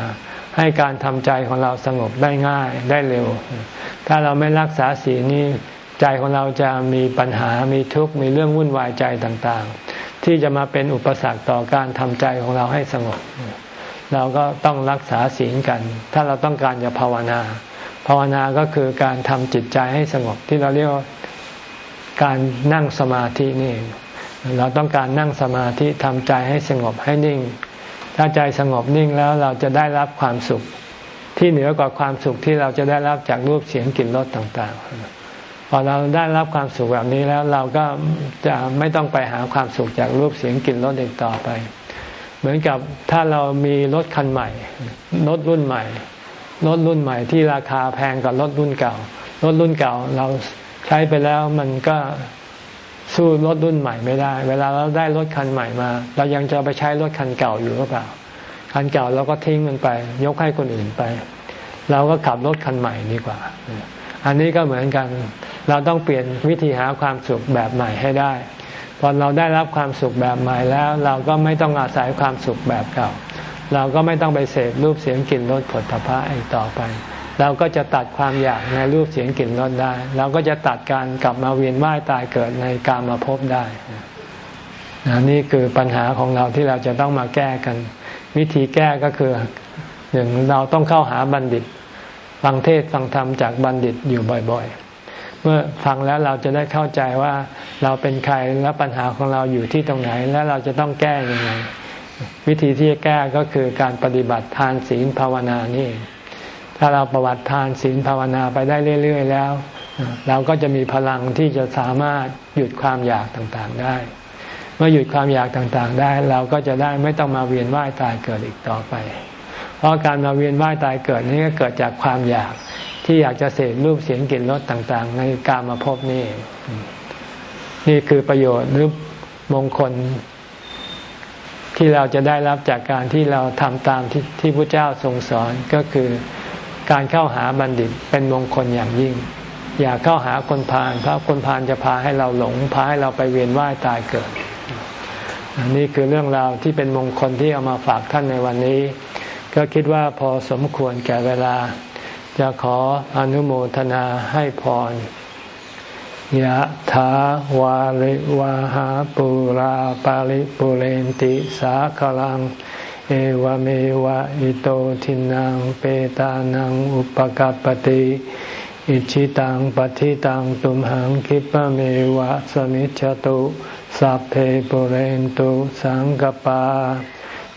ให้การทำใจของเราสงบได้ง่ายได้เร็ว ถ้าเราไม่รักษาศีลนี่ ใจของเราจะมีปัญหามีทุกข์มีเรื่องวุ่นวายใจต่างๆ ที่จะมาเป็นอุปสรรคต่อการทำใจของเราให้สงบ เราก็ต้องรักษาศีลกัน ถ้าเราต้องการจะภาวนา ภาวนาก็คือการทำจิตใจให้สงบที่เราเรียกว่าการนั่งสมาธินี่เราต้องการนั่งสมาธิทำใจให้สงบให้นิ่ง ถ้าใจสงบนิ่งแล้วเราจะได้รับความสุข ที่เหนือกว่าความสุขที่เราจะได้รับจากรูปเสียงกลิ่นรสต่าง ๆ พอเราได้รับความสุขแบบนี้แล้วเราก็จะไม่ต้องไปหาความสุขจากรูปเสียงกลิ่นรสอีกต่อไป เหมือนกับถ้าเรามีรถคันใหม่รถรุ่นใหม่รถรุ่นใหม่ที่ราคาแพงกว่ารถรุ่นเก่ารถรุ่นเก่าเราใช้ไปแล้วมันก็สู้รถรุ่นใหม่ไม่ได้ เวลาเราได้รถคันใหม่มา เรายังจะไปใช้รถคันเก่าอยู่หรือเปล่า คันเก่าเราก็ทิ้งมันไป ยกให้คนอื่นไป เราก็ขับรถคันใหม่ดีกว่า อันนี้ก็เหมือนกัน เราต้องเปลี่ยนวิธีหาความสุขแบบใหม่ให้ได้ พอเราได้รับความสุขแบบใหม่แล้ว เราก็ไม่ต้องอาศัยความสุขแบบเก่า เราก็ไม่ต้องไปเสพรูปเสียงกลิ่นรสผลพระอีกต่อไป เราก็จะตัดความอยากในรูปเสียงกลิ่นรสได้ เราก็จะตัดการกลับมาเวียนว่ายตายเกิดในการมาพบได้นนี่คือปัญหาของเราที่เราจะต้องมาแก้กัน วิธีแก้ก็คือหนึ่งเราต้องเข้าหาบัณฑิต ฟังเทศฟังธรรมจากบัณฑิตอยู่บ่อย ๆ เมื่อฟังแล้วเราจะได้เข้าใจว่าเราเป็นใครและปัญหาของเราอยู่ที่ตรงไหนและเราจะต้องแก้ยังไง วิธีที่จะแก้ก็คือการปฏิบัติทานศีลภาวนานี่ ถ้าเราประวัติทานศีลภาวนาไปได้เรื่อย ๆ แล้ว เราก็จะมีพลังที่จะสามารถหยุดความอยากต่างๆได้เมื่อหยุดความอยากต่างๆได้ เราก็จะได้ไม่ต้องมาเวียนว่ายตายเกิดอีกต่อไป เพราะการมาเวียนว่ายตายเกิดนี่ก็เกิดจากความอยากที่อยากจะเสพรูปเสียงกลิ่นรสต่าง ๆ ในการมาพบนี่ นี่คือประโยชน์หรือมงคล ที่เราจะได้รับจากการที่เราทำตามที่ที่พระเจ้าทรงสอนก็คือการเข้าหาบัณฑิตเป็นมงคลอย่างยิ่ง อย่าเข้าหาคนพาลเพราะคนพาลจะพาให้เราหลงพาให้เราไปเวียนว่ายตายเกิดนี่คือเรื่องราวที่เป็นมงคลที่เอามาฝากท่านในวันนี้ ก็คิดว่าพอสมควรแก่เวลา จะขออนุโมทนาให้พรยะถาวาริวาหาปุราปาริปุเรนติสาคลัง เอวเมวะอิโตทินังเปตานังอุปกัปติอิชิตังปฏิตังตุมหังคิปะเมวะสมิจฉตุสัพเพปุเรนตุสังกปา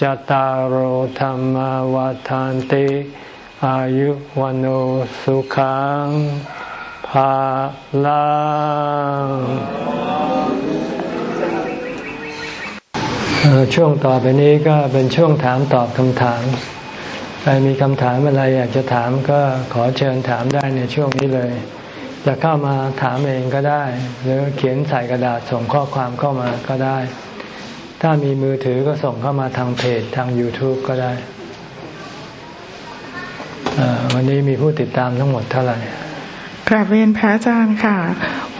จตารโหธรรมวาทานติอายุวันโอสุขังภาลังช่วงต่อไปนี้ก็เป็นช่วงถามตอบคำถาม ใครมีคำถามอะไรอยากจะถามก็ขอเชิญถามได้ในช่วงนี้เลย จะเข้ามาถามเองก็ได้ หรือเขียนใส่กระดาษส่งข้อความเข้ามาก็ได้ ถ้ามีมือถือก็ส่งเข้ามาทางเพจทาง YouTube ก็ได้ วันนี้มีผู้ติดตามทั้งหมดเท่าไหร่กราบเรียนพระอาจารย์ค่ะ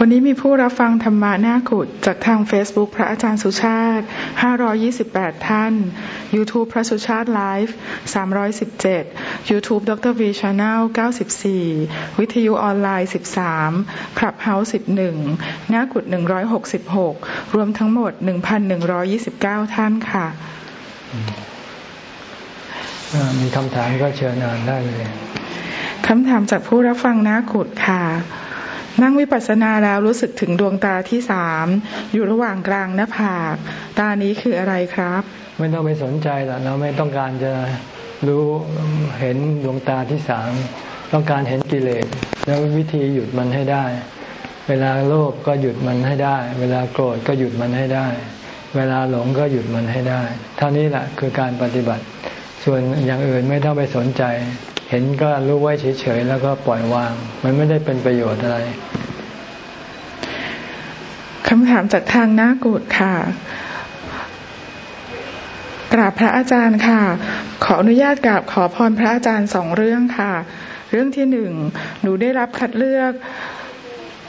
วันนี้มีผู้รับฟังธรรมะหน้ากุดจากทาง Facebook พระอาจารย์สุชาติ 528 ท่าน YouTube พระสุชาติไลฟ์317 YouTube ดร V Channel 94 วิทยุออนไลน์ 13 Clubhouse 11 หน้ากุด 166 รวมทั้งหมด 1,129 ท่านค่ะ มีคำถามก็เชิญอ่านได้เลย คำถามจากผู้รับฟังนะขุดค่ะ นั่งวิปัสสนาแล้วรู้สึกถึงดวงตาที่สามอยู่ระหว่างกลางหน้าผาก ตานี้คืออะไรครับ ไม่ต้องไปสนใจหรอกเราไม่ต้องการจะรู้เห็นดวงตาที่สามต้องการเห็นกิเลสแล้ววิธีหยุดมันให้ได้ เวลาโลภก็หยุดมันให้ได้ เวลาโกรธก็หยุดมันให้ได้ เวลาหลงก็หยุดมันให้ได้ เท่านี้แหละคือการปฏิบัติ ส่วนอย่างอื่นไม่ต้องไปสนใจ เห็นก็รู้ไว้เฉยๆแล้วก็ปล่อยวาง มันไม่ได้เป็นประโยชน์อะไรคำถามจากทางหน้ากูดค่ะกราบพระอาจารย์ค่ะ ขออนุญาตกราบขอพรพระอาจารย์สองเรื่องค่ะ เรื่องที่หนึ่งหนูได้รับคัดเลือก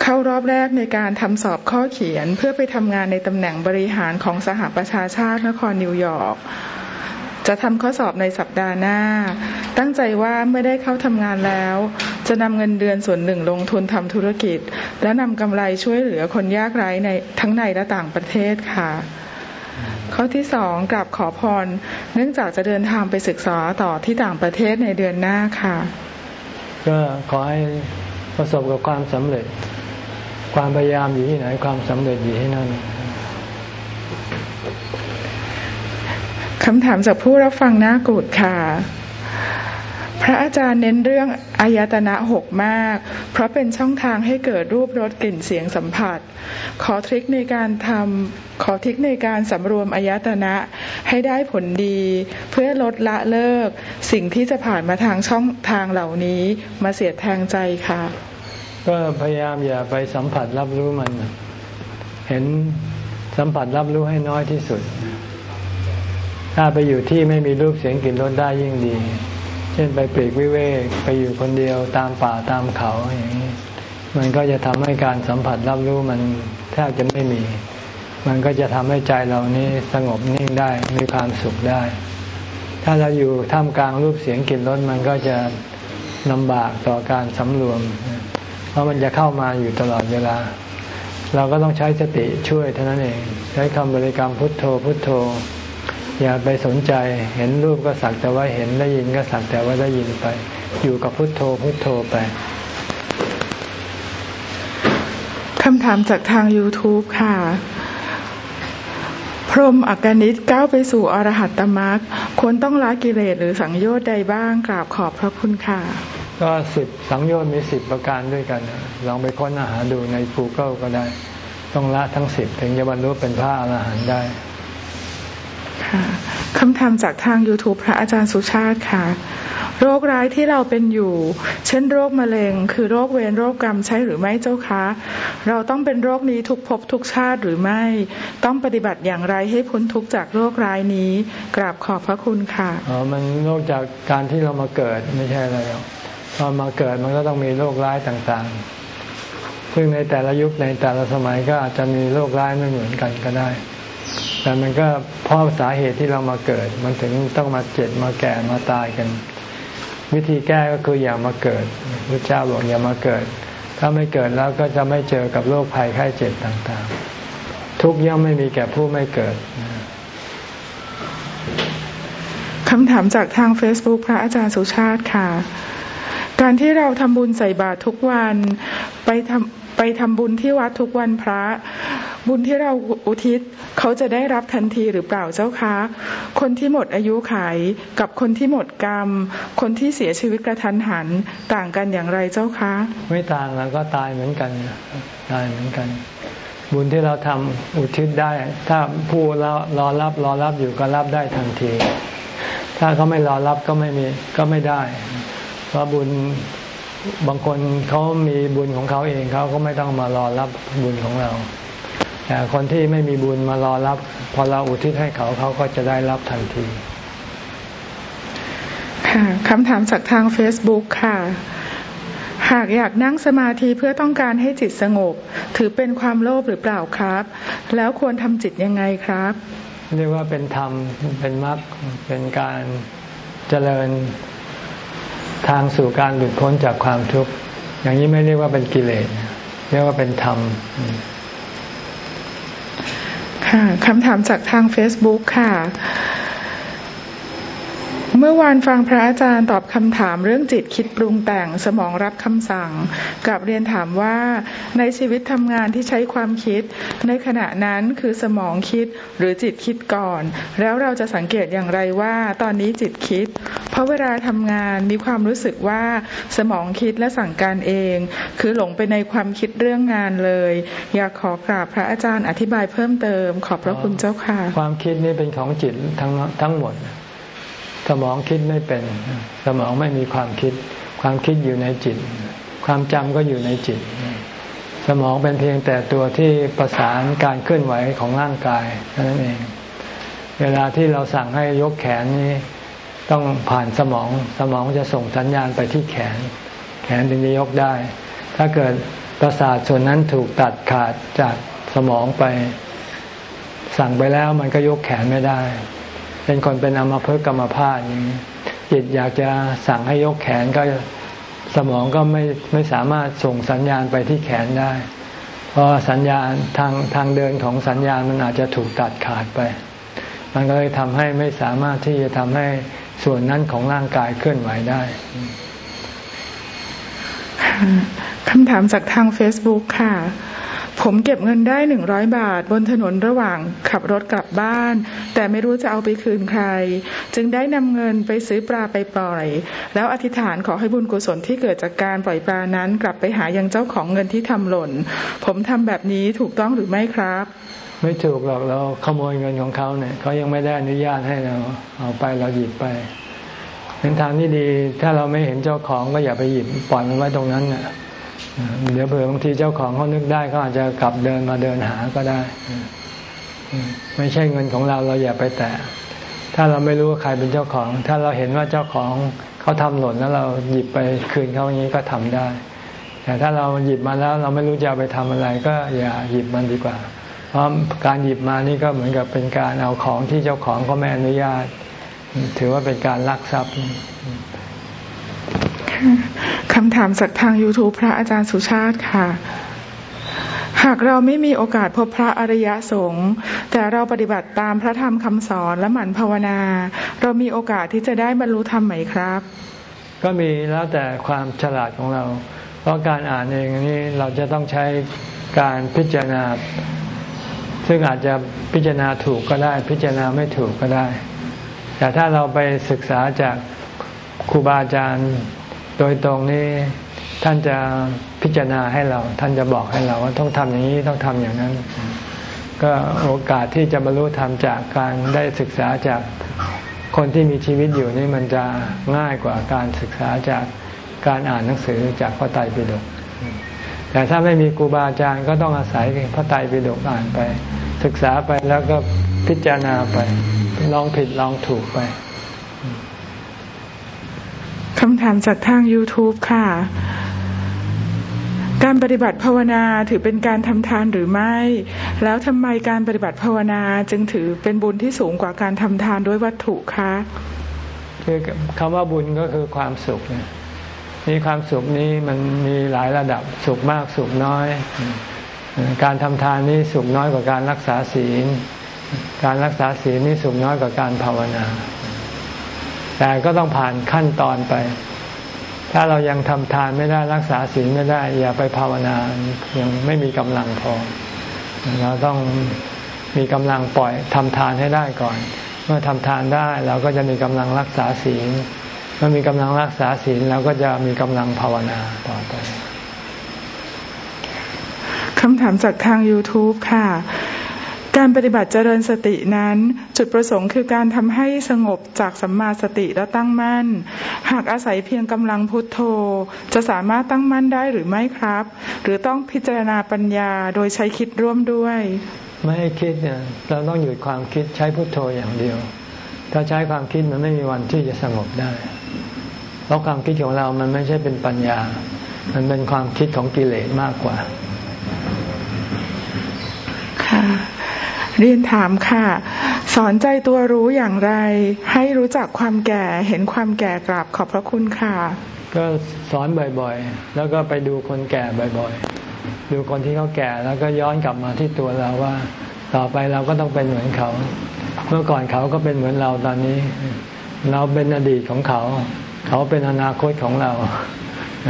เข้ารอบแรกในการทำสอบข้อเขียน เพื่อไปทำงานในตำแหน่งบริหารของสหประชาชาตินครนิวยอร์ก จะทำข้อสอบในสัปดาห์หน้า ตั้งใจว่าเมื่อได้เข้าทำงานแล้ว จะนำเงินเดือนส่วนหนึ่งลงทุนทำธุรกิจ และนำกำไรช่วยเหลือคนยากไร้ในทั้งในและต่างประเทศค่ะข้อที่สองกลับขอพร เนื่องจากจะเดินทางไปศึกษาต่อที่ต่างประเทศในเดือนหน้าค่ะ ก็ขอให้ประสบกับความสำเร็จ ความพยายามอยู่ที่ไหนความสำเร็จอยู่ที่นั่น คำถามจากผู้รับฟังหน้ากูดค่ะ พระอาจารย์เน้นเรื่องอายตนะหกมาก เพราะเป็นช่องทางให้เกิดรูปรสกลิ่นเสียงสัมผัส ขอทริคในการทำขอทริคในการสำรวมอายตนะให้ได้ผลดี เพื่อลดละเลิก สิ่งที่จะผ่านมาทางช่องทางเหล่านี้มาเสียดแทงใจค่ะ ก็พยายามอย่าไปสัมผัสรับรู้มัน เห็นสัมผัสรับรู้ให้น้อยที่สุด ถ้าไปอยู่ที่ไม่มีรูปเสียงกลิ่นรสได้ยิ่งดี เช่นไปปลีกวิเวกไปอยู่คนเดียวตามป่าตามเขาอย่างนี้ มันก็จะทำให้การสัมผัสรับรู้มันแทบจะไม่มี มันก็จะทำให้ใจเรานี้สงบนิ่งได้มีความสุขได้ ถ้าเราอยู่ท่ามกลางรูปเสียงกลิ่นรสมันก็จะลำบากต่อการสำรวม เพราะมันจะเข้ามาอยู่ตลอดเวลา เราก็ต้องใช้สติช่วยเท่านั้นเอง ใช้คำบริกรรมพุทโธพุทโธ อย่าไปสนใจเห็นรูปก็สักแต่ว่าเห็นได้ยินก็สักแต่ว่าได้ยินไป อยู่กับพุทโธพุทโธไปคำถามจากทาง YouTube ค่ะ พรหมอักนิตก้าวไปสู่อรหัตตมรรคควรต้องละกิเลสหรือสังโยชน์ใดบ้างกราบขอบพระคุณค่ะ ก็สิบสังโยชน์มีสิบประการด้วยกัน ลองไปค้นหาดูใน Google ก็ได้ ต้องละทั้งสิบถึงจะบรรลุเป็นพระอรหันต์ได้ ค่ะคำถามจากทาง YouTube พระอาจารย์สุชาติค่ะ โรคร้ายที่เราเป็นอยู่ เช่นโรคมะเร็ง คือโรคเวรโรคกรรมใช่หรือไม่เจ้าคะ เราต้องเป็นโรคนี้ทุกภพทุกชาติหรือไม่ ต้องปฏิบัติอย่างไรให้พ้นทุกจากโรคร้ายนี้ กราบขอบพระคุณค่ะอ๋อมันโรคจากการที่เรามาเกิดไม่ใช่อะไรหรอกพอมาเกิดมันก็ต้องมีโรคร้ายต่างๆซึ่งในแต่ละยุคในแต่ละสมัยก็อาจจะมีโรคร้ายไม่เหมือนกันก็ได้ แต่มันก็เพราะสาเหตุที่เรามาเกิด มันถึงต้องมาเจ็บมาแก่มาตายกัน วิธีแก้ก็คืออย่ามาเกิดพระเจ้าบอกอย่ามาเกิด ถ้าไม่เกิดแล้วก็จะไม่เจอกับโรคภัยไข้เจ็บต่างๆ ทุกย่อมไม่มีแก่ผู้ไม่เกิดคำถามจากทาง Facebook พระอาจารย์สุชาติค่ะ การที่เราทำบุญใส่บาตรทุกวันไปทำ ไปทำบุญที่วัดทุกวันพระ บุญที่เราอุทิศเขาจะได้รับทันทีหรือเปล่าเจ้าคะ คนที่หมดอายุขัยกับคนที่หมดกรรม คนที่เสียชีวิตกระทันหันต่างกันอย่างไรเจ้าคะ ไม่ต่างแล้วก็ตายเหมือนกันตายเหมือนกัน บุญที่เราทำอุทิศได้ ถ้าผู้รอรอรับรอรับอยู่ก็รับได้ทันที ถ้าเขาไม่รอรับก็ไม่มีก็ไม่ได้ เพราะบุญ บางคนเขามีบุญของเขาเองเขาก็ไม่ต้องมารอรับบุญของเราแต่คนที่ไม่มีบุญมารอรับ พอเราอุทิศให้เขาเขาก็จะได้รับทันทีค่ะคำถามจากทาง Facebook ค่ะ หากอยากนั่งสมาธิเพื่อต้องการให้จิตสงบ ถือเป็นความโลภหรือเปล่าครับ แล้วควรทำจิตยังไงครับ เรียกว่าเป็นธรรม เป็นมรรคเป็นการเจริญ ทางสู่การหลุดพ้นจากความทุกข์ อย่างนี้ไม่เรียกว่าเป็นกิเลส เรียกว่าเป็นธรรม ค่ะคำถามจากทาง Facebook ค่ะ เมื่อวานฟังพระอาจารย์ตอบคำถามเรื่องจิตคิดปรุงแต่งสมองรับคำสั่ง กับเรียนถามว่าในชีวิตทำงานที่ใช้ความคิด ในขณะนั้นคือสมองคิดหรือจิตคิดก่อน แล้วเราจะสังเกตอย่างไรว่าตอนนี้จิตคิด เพราะเวลาทำงานมีความรู้สึกว่าสมองคิดและสั่งการเอง คือหลงไปในความคิดเรื่องงานเลย อยากขอกราบพระอาจารย์อธิบายเพิ่มเติม ขอบพระคุณเจ้าค่ะ ความคิดนี่เป็นของจิตทั้งทั้งหมด สมองคิดไม่เป็น สมองไม่มีความคิด ความคิดอยู่ในจิต ความจำก็อยู่ในจิต สมองเป็นเพียงแต่ตัวที่ประสานการเคลื่อนไหวของร่างกายนั่นเอง เวลาที่เราสั่งให้ยกแขนนี้ต้องผ่านสมอง สมองจะส่งสัญญาณไปที่แขน แขนถึงจะยกได้ ถ้าเกิดประสาทส่วนนั้นถูกตัดขาดจากสมองไป สั่งไปแล้วมันก็ยกแขนไม่ได้ เป็นคนเป็นอมภพกรรมภาพอย่างนี้จิตอยากจะสั่งให้ยกแขนก็สมองก็ไม่ไม่สามารถส่งสัญญาณไปที่แขนได้ เพราะสัญญาณทางทางเดินของสัญญาณมันอาจจะถูกตัดขาดไป มันก็เลยทำให้ไม่สามารถที่จะทำให้ส่วนนั้นของร่างกายเคลื่อนไหวได้คำถามจากทาง Facebook ค่ะ ผมเก็บเงินได้หนึ่งร้อยบาท บนถนนระหว่างขับรถกลับบ้าน แต่ไม่รู้จะเอาไปคืนใคร จึงได้นำเงินไปซื้อปลาไปปล่อย แล้วอธิษฐานขอให้บุญกุศลที่เกิดจากการปล่อยปลานั้น กลับไปหายังเจ้าของเงินที่ทำหล่น ผมทำแบบนี้ถูกต้องหรือไม่ครับ ไม่ถูกหรอกเราขโมยเงินของเขาเนี่ยเขายังไม่ได้อนุญาตให้เราเอาไปเราหยิบไปเป็นทางที่ดีถ้าเราไม่เห็นเจ้าของก็อย่าไปหยิบปล่อยมันไว้ตรงนั้นน่ะ เดี๋ยวเผื่อบางทีเจ้าของเขานึกได้เขาอาจจะกลับเดินมาเดินหาก็ได้ ไม่ใช่เงินของเราเราอย่าไปแตะถ้าเราไม่รู้ว่าใครเป็นเจ้าของ ถ้าเราเห็นว่าเจ้าของเขาทำหล่นแล้วเราหยิบไปคืนเขาอย่างนี้ก็ทำได้ แต่ถ้าเราหยิบมาแล้วเราไม่รู้จะเอาไปทำอะไร ก็อย่าหยิบมันดีกว่า เพราะการหยิบมานี่ก็เหมือนกับเป็นการเอาของที่เจ้าของเขาไม่อนุญาต ถือว่าเป็นการลักทรัพย์ คำถามจากทาง YouTube พระอาจารย์สุชาติค่ะ หากเราไม่มีโอกาสพบพระอริยสงฆ์แต่เราปฏิบัติตามพระธรรมคำสอนและหมั่นภาวนา เรามีโอกาสที่จะได้บรรลุธรรมไหมครับ ก็มีแล้วแต่ความฉลาดของเรา เพราะการอ่านเองนี่เราจะต้องใช้การพิจารณา ซึ่งอาจจะพิจารณาถูกก็ได้ พิจารณาไม่ถูกก็ได้ แต่ถ้าเราไปศึกษาจากครูบาอาจารย์ โดยตรงนี้ท่านจะพิจารณาให้เรา ท่านจะบอกให้เราว่าต้องทำอย่างนี้ต้องทำอย่างนั้น ก็โอกาสที่จะบรรลุธรรมจากการได้ศึกษาจากคนที่มีชีวิตอยู่นี่มันจะง่ายกว่าการศึกษาจากการอ่านหนังสือจากพระไตรปิฎกแต่ถ้าไม่มีครูบาอาจารย์ก็ต้องอาศัยพระไตรปิฎกอ่านไป ศึกษาไปแล้วก็พิจารณาไป ลองผิดลองถูกไป คำถามจากทาง YouTube ค่ะ การปฏิบัติภาวนาถือเป็นการทำทานหรือไม่ แล้วทำไมการปฏิบัติภาวนาจึงถือเป็นบุญที่สูงกว่าการทำทานด้วยวัตถุคะคือคำว่าบุญก็คือความสุขนี่ยนี่ความสุขนี้มันมีหลายระดับสุขมากสุขน้อย การทำทานนี้สุขน้อยกว่าการรักษาศีล การรักษาศีลนี่สุขน้อยกว่าการภาวนา แต่ก็ต้องผ่านขั้นตอนไป ถ้าเรายังทำทานไม่ได้รักษาศีลไม่ได้ อย่าไปภาวนายังไม่มีกำลังพอ เราต้องมีกำลังปล่อยทำทานให้ได้ก่อน เมื่อทำทานได้เราก็จะมีกำลังรักษาศีลเมื่อมีกำลังรักษาศีลเราก็จะมีกำลังภาวนาต่อไปคำถามจากทาง YouTube ค่ะ การปฏิบัติเจริญสตินั้น จุดประสงค์คือการทำให้สงบจากสัมมาสติและตั้งมั่น หากอาศัยเพียงกำลังพุทโธ จะสามารถตั้งมั่นได้หรือไม่ครับ หรือต้องพิจารณาปัญญาโดยใช้คิดร่วมด้วย ไม่ให้คิดเนี่ยเราต้องหยุดความคิดใช้พุทโธอย่างเดียว ถ้าใช้ความคิดมันไม่มีวันที่จะสงบได้ เพราะความคิดของเรามันไม่ใช่เป็นปัญญา มันเป็นความคิดของกิเลสมากกว่า ค่ะ เรียนถามค่ะ สอนใจตัวรู้อย่างไร ให้รู้จักความแก่เห็นความแก่กราบขอบพระคุณค่ะ ก็สอนบ่อยๆ แล้วก็ไปดูคนแก่บ่อยๆ ดูคนที่เขาแก่แล้วก็ย้อนกลับมาที่ตัวเราว่า ต่อไปเราก็ต้องเป็นเหมือนเขา เมื่อก่อนเขาก็เป็นเหมือนเราตอนนี้ เราเป็นอดีตของเขา เขาเป็นอนาคตของเรา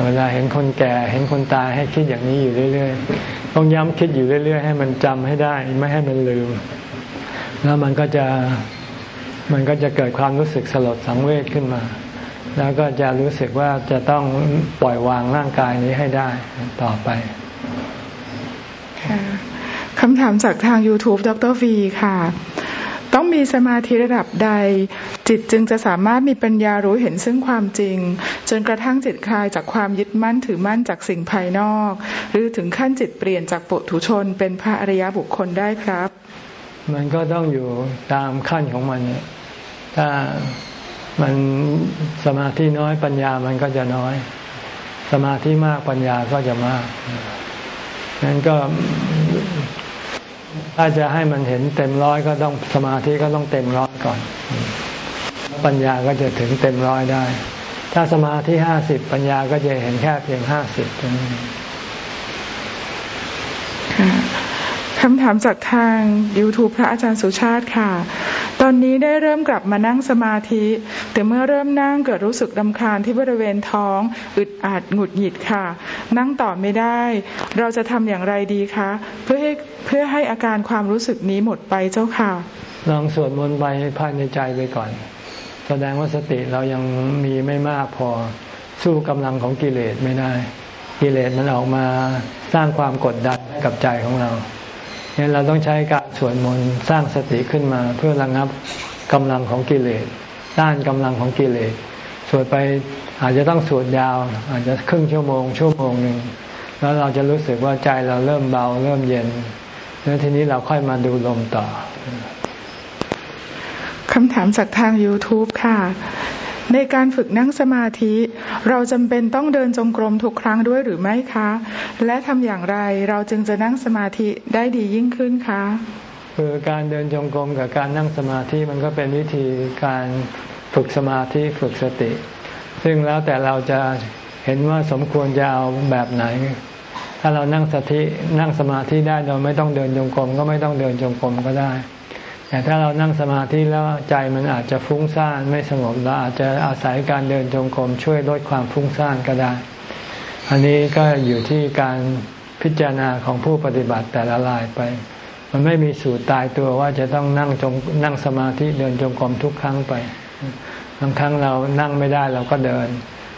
เวลาเห็นคนแก่เห็นคนตายให้คิดอย่างนี้อยู่เรื่อยๆ ต้องย้ำคิดอยู่เรื่อย ๆ ให้มันจำให้ได้ ไม่ให้มันลืม แล้วมันก็จะมันก็จะเกิดความรู้สึกสลดสังเวชขึ้นมา แล้วก็จะรู้สึกว่าจะต้องปล่อยวางร่างกายนี้ให้ได้ต่อไปคำถามจากทาง YouTube ดรวีค่ะ ต้องมีสมาธิระดับใด จิตจึงจะสามารถมีปัญญารู้เห็นซึ่งความจริง จนกระทั่งจิตคลายจากความยึดมั่นถือมั่นจากสิ่งภายนอก หรือถึงขั้นจิตเปลี่ยนจากปุถุชน เป็นพระอริยบุคคลได้ครับ มันก็ต้องอยู่ตามขั้นของมัน ถ้ามันสมาธิน้อยปัญญามันก็จะน้อย สมาธิมากปัญญาก็จะมากนั้นก็ ถ้าจะให้มันเห็นเต็มร้อยก็ต้องสมาธิก็ต้องเต็มร้อยก่อน ปัญญาก็จะถึงเต็มร้อยได้ ถ้าสมาธิห้าสิบปัญญาก็จะเห็นแค่เพียงห้าสิบเท่านั้น คำถามจากทาง YouTube พระอาจารย์สุชาติค่ะ ตอนนี้ได้เริ่มกลับมานั่งสมาธิ แต่เมื่อเริ่มนั่งเกิดรู้สึกดำคาญที่บริเวณท้อง อึดอัดหงุดหงิดค่ะ นั่งต่อไม่ได้ เราจะทำอย่างไรดีคะ เพื่อให้เพื่อให้อาการความรู้สึกนี้หมดไปเจ้าค่ะ ลองสวดมนต์ไปภายในใจไปก่อน แสดงว่าสติเรายังมีไม่มากพอสู้กำลังของกิเลสไม่ได้ กิเลสมันออกมาสร้างความกดดันกับใจของเรา เนี่เราต้องใช้การสวดมนต์สร้างสติขึ้นมา เพื่อระงับกำลังของกิเลสต้านกำลังของกิเลสสวดไปอาจจะต้องสวดยาว อาจจะครึ่งชั่วโมง ชั่วโมงหนึ่งแล้วเราจะรู้สึกว่าใจเราเริ่มเบาเริ่มเย็น แล้วทีนี้เราค่อยมาดูลมต่อคำถามจากทาง YouTube ค่ะ ในการฝึกนั่งสมาธิ เราจำเป็นต้องเดินจงกรมทุกครั้งด้วยหรือไม่คะ และทำอย่างไรเราจึงจะนั่งสมาธิได้ดียิ่งขึ้นคะคือการเดินจงกรมกับการนั่งสมาธิมันก็เป็นวิธีการฝึกสมาธิฝึกสติ ซึ่งแล้วแต่เราจะเห็นว่าสมควรจะเอาแบบไหน ถ้าเรานั่งสตินั่งสมาธิได้โดยไม่ต้องเดินจงกรมก็ไม่ต้องเดินจงกรมก็ได้ แต่ถ้าเรานั่งสมาธิแล้วใจมันอาจจะฟุ้งซ่านไม่สงบเราอาจจะอาศัยการเดินจงกรมช่วยลดความฟุ้งซ่านก็ได้ อันนี้ก็อยู่ที่การพิจารณาของผู้ปฏิบัติแต่ละรายไป มันไม่มีสูตรตายตัวว่าจะต้องนั่งจงนั่งสมาธิเดินจงกรมทุกครั้งไป บางครั้งเรานั่งไม่ได้เราก็เดิน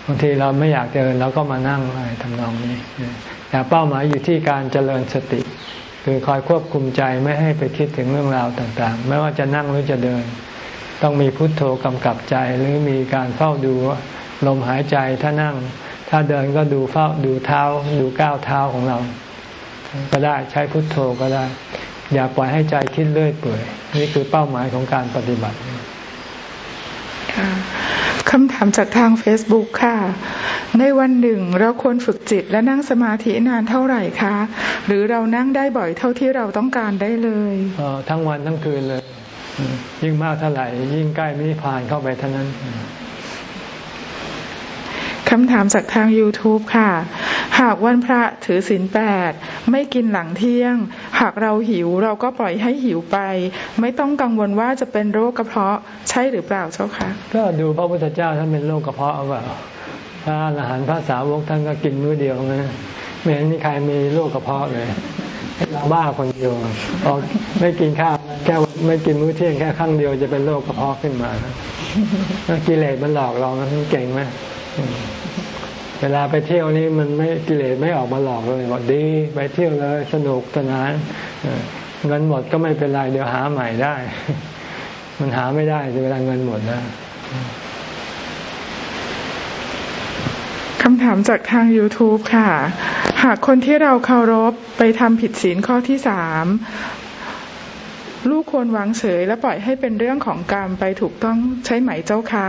บางทีเราไม่อยากเดินเราก็มานั่งอะไรทำนองนี้แต่เป้าหมายอยู่ที่การเจริญสติ คือคอยควบคุมใจไม่ให้ไปคิดถึงเรื่องราวต่างๆ ไม่ว่าจะนั่งหรือจะเดิน ต้องมีพุทโธกำกับใจหรือมีการเฝ้าดูลมหายใจถ้านั่ง ถ้าเดินก็ดูเฝ้าดูเท้า ดูก้าวเท้าของเรา ก็ได้ใช้พุทโธก็ได้ อย่าปล่อยให้ใจคิดเลื่อยเปื่อยนี่คือเป้าหมายของการปฏิบัติ คำถามจากทาง Facebook ค่ะ ในวันหนึ่งเราควรฝึกจิตและนั่งสมาธินานเท่าไหร่คะ หรือเรานั่งได้บ่อยเท่าที่เราต้องการได้เลยทั้งวันทั้งคืนเลย ยิ่งมากเท่าไหร่ ยิ่งใกล้มิพานเข้าไปเท่านั้น คำถามจากทาง YouTube ค่ะ หากวันพระถือศีลแปดไม่กินหลังเที่ยง หากเราหิวเราก็ปล่อยให้หิวไป ไม่ต้องกังวลว่าจะเป็นโรคกระเพาะใช่หรือเปล่าเจ้าคะก็ดูพระพุทธเจ้าท่านเป็นโรคกระเพาะเปล่าพระอาหารพระสาวกท่านก็กินมื้อเดียวนะไม่เห็นมีใครมีโรคกระเพาะเลยบ้าคนเดียวพอไม่กินข้าวแค่ไม่กินมื้อเที่ยงแค่ครั้งเดียวจะเป็นโรคกระเพาะขึ้นมากิเลสมันหลอกเรามันเก่งไหม เวลาไปเที่ยวนี่มันไม่กิเลสไม่ออกมาหลอกเลยบอกดี ไปเที่ยวเลยสนุกสนานเงินหมดก็ไม่เป็นไรเดี๋ยวหาใหม่ได้ มันหาไม่ได้เวลาเงินหมดนะคำถามจากทาง YouTube ค่ะ หากคนที่เราเคารพไปทำผิดศีลข้อที่สามลูกควรวางเฉยและปล่อยให้เป็นเรื่องของกรรมไปถูกต้องใช้ไหมเจ้าคะ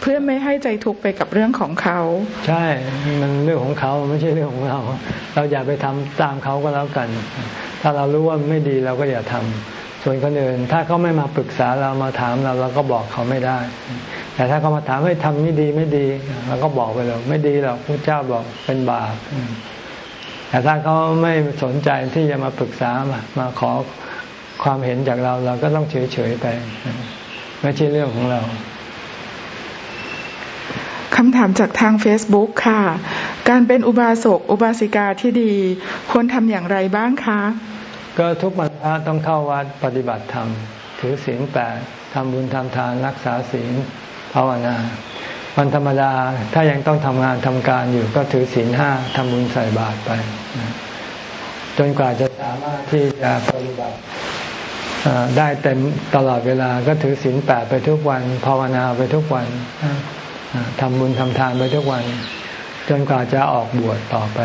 เพื่อไม่ให้ใจทุกข์ไปกับเรื่องของเขา ใช่มันเรื่องของเขาไม่ใช่เรื่องของเรา เราอย่าไปทำตามเขาก็แล้วกัน ถ้าเรารู้ว่าไม่ดีเราก็อย่าทำส่วนคนอื่นถ้าเขาไม่มาปรึกษาเรามาถามเราเราก็บอกเขาไม่ได้ แต่ถ้าเขามาถามให้ทำไม่ดีไม่ดีเราก็บอกไปเลยไม่ดีหรอกพระเจ้าบอกเป็นบาปแต่ถ้าเขาไม่สนใจที่จะมาปรึกษามามาขอความเห็นจากเราเราก็ต้องเฉยเฉยไป ไม่ใช่เรื่องของเรา คำถามจากทาง Facebook ค่ะ การเป็นอุบาสกอุบาสิกาที่ดี ควรทำอย่างไรบ้างคะ ก็ทุกวันพระต้องเข้าวัดปฏิบัติธรรม ถือศีลแปดทำบุญทำทานรักษาศีลภาวนา วันธรรมดาถ้ายังต้องทำงานทำการอยู่ก็ถือศีลห้าทำบุญใส่บาตรไป จนกว่าจะสามารถที่จะปฏิบัติได้เต็มตลอดเวลาก็ถือศีลแปดไปทุกวัน ภาวนาไปทุกวัน ทำบุญทำทานไปทุกวัน จนกว่าจะออกบวชต่อไป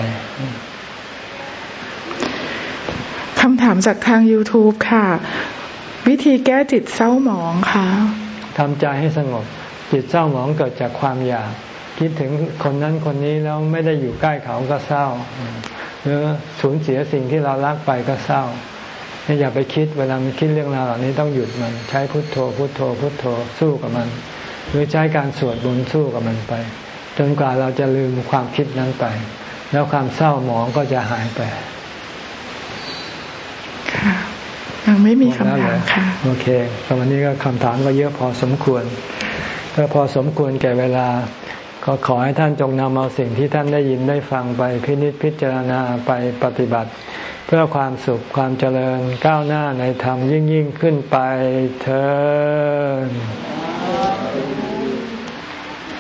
คำถามจากทาง YouTube ค่ะ วิธีแก้จิตเศร้าหมองค่ะทำใจให้สงบ จิตเศร้าหมองเกิดจากความอยาก คิดถึงคนนั้นคนนี้แล้วไม่ได้อยู่ใกล้เขาก็เศร้าหรือสูญเสียสิ่งที่เรารักไปก็เศร้าอย่าไปคิดเวลามันคิดเรื่องราวเหล่านี้ต้องหยุดมัน ใช้พุทโธ พุทโธ พุทโธสู้กับมัน หรือใช้การสวดบนสู้กับมันไป จนกว่าเราจะลืมความคิดนั้นไป แล้วความเศร้าหมองก็จะหายไปค่ะยังไม่มีคำถามค่ะโอเคตอนนี้ก็คำถามก็เยอะพอสมควรก็พอสมควรแก่เวลา ก็ขอให้ท่านจงนำเอาสิ่งที่ท่านได้ยินได้ฟังไปพินิจพิจารณาไปปฏิบัติ เพื่อความสุขความเจริญก้าวหน้าในธรรมยิ่งยิ่งขึ้นไปเธอ Amen.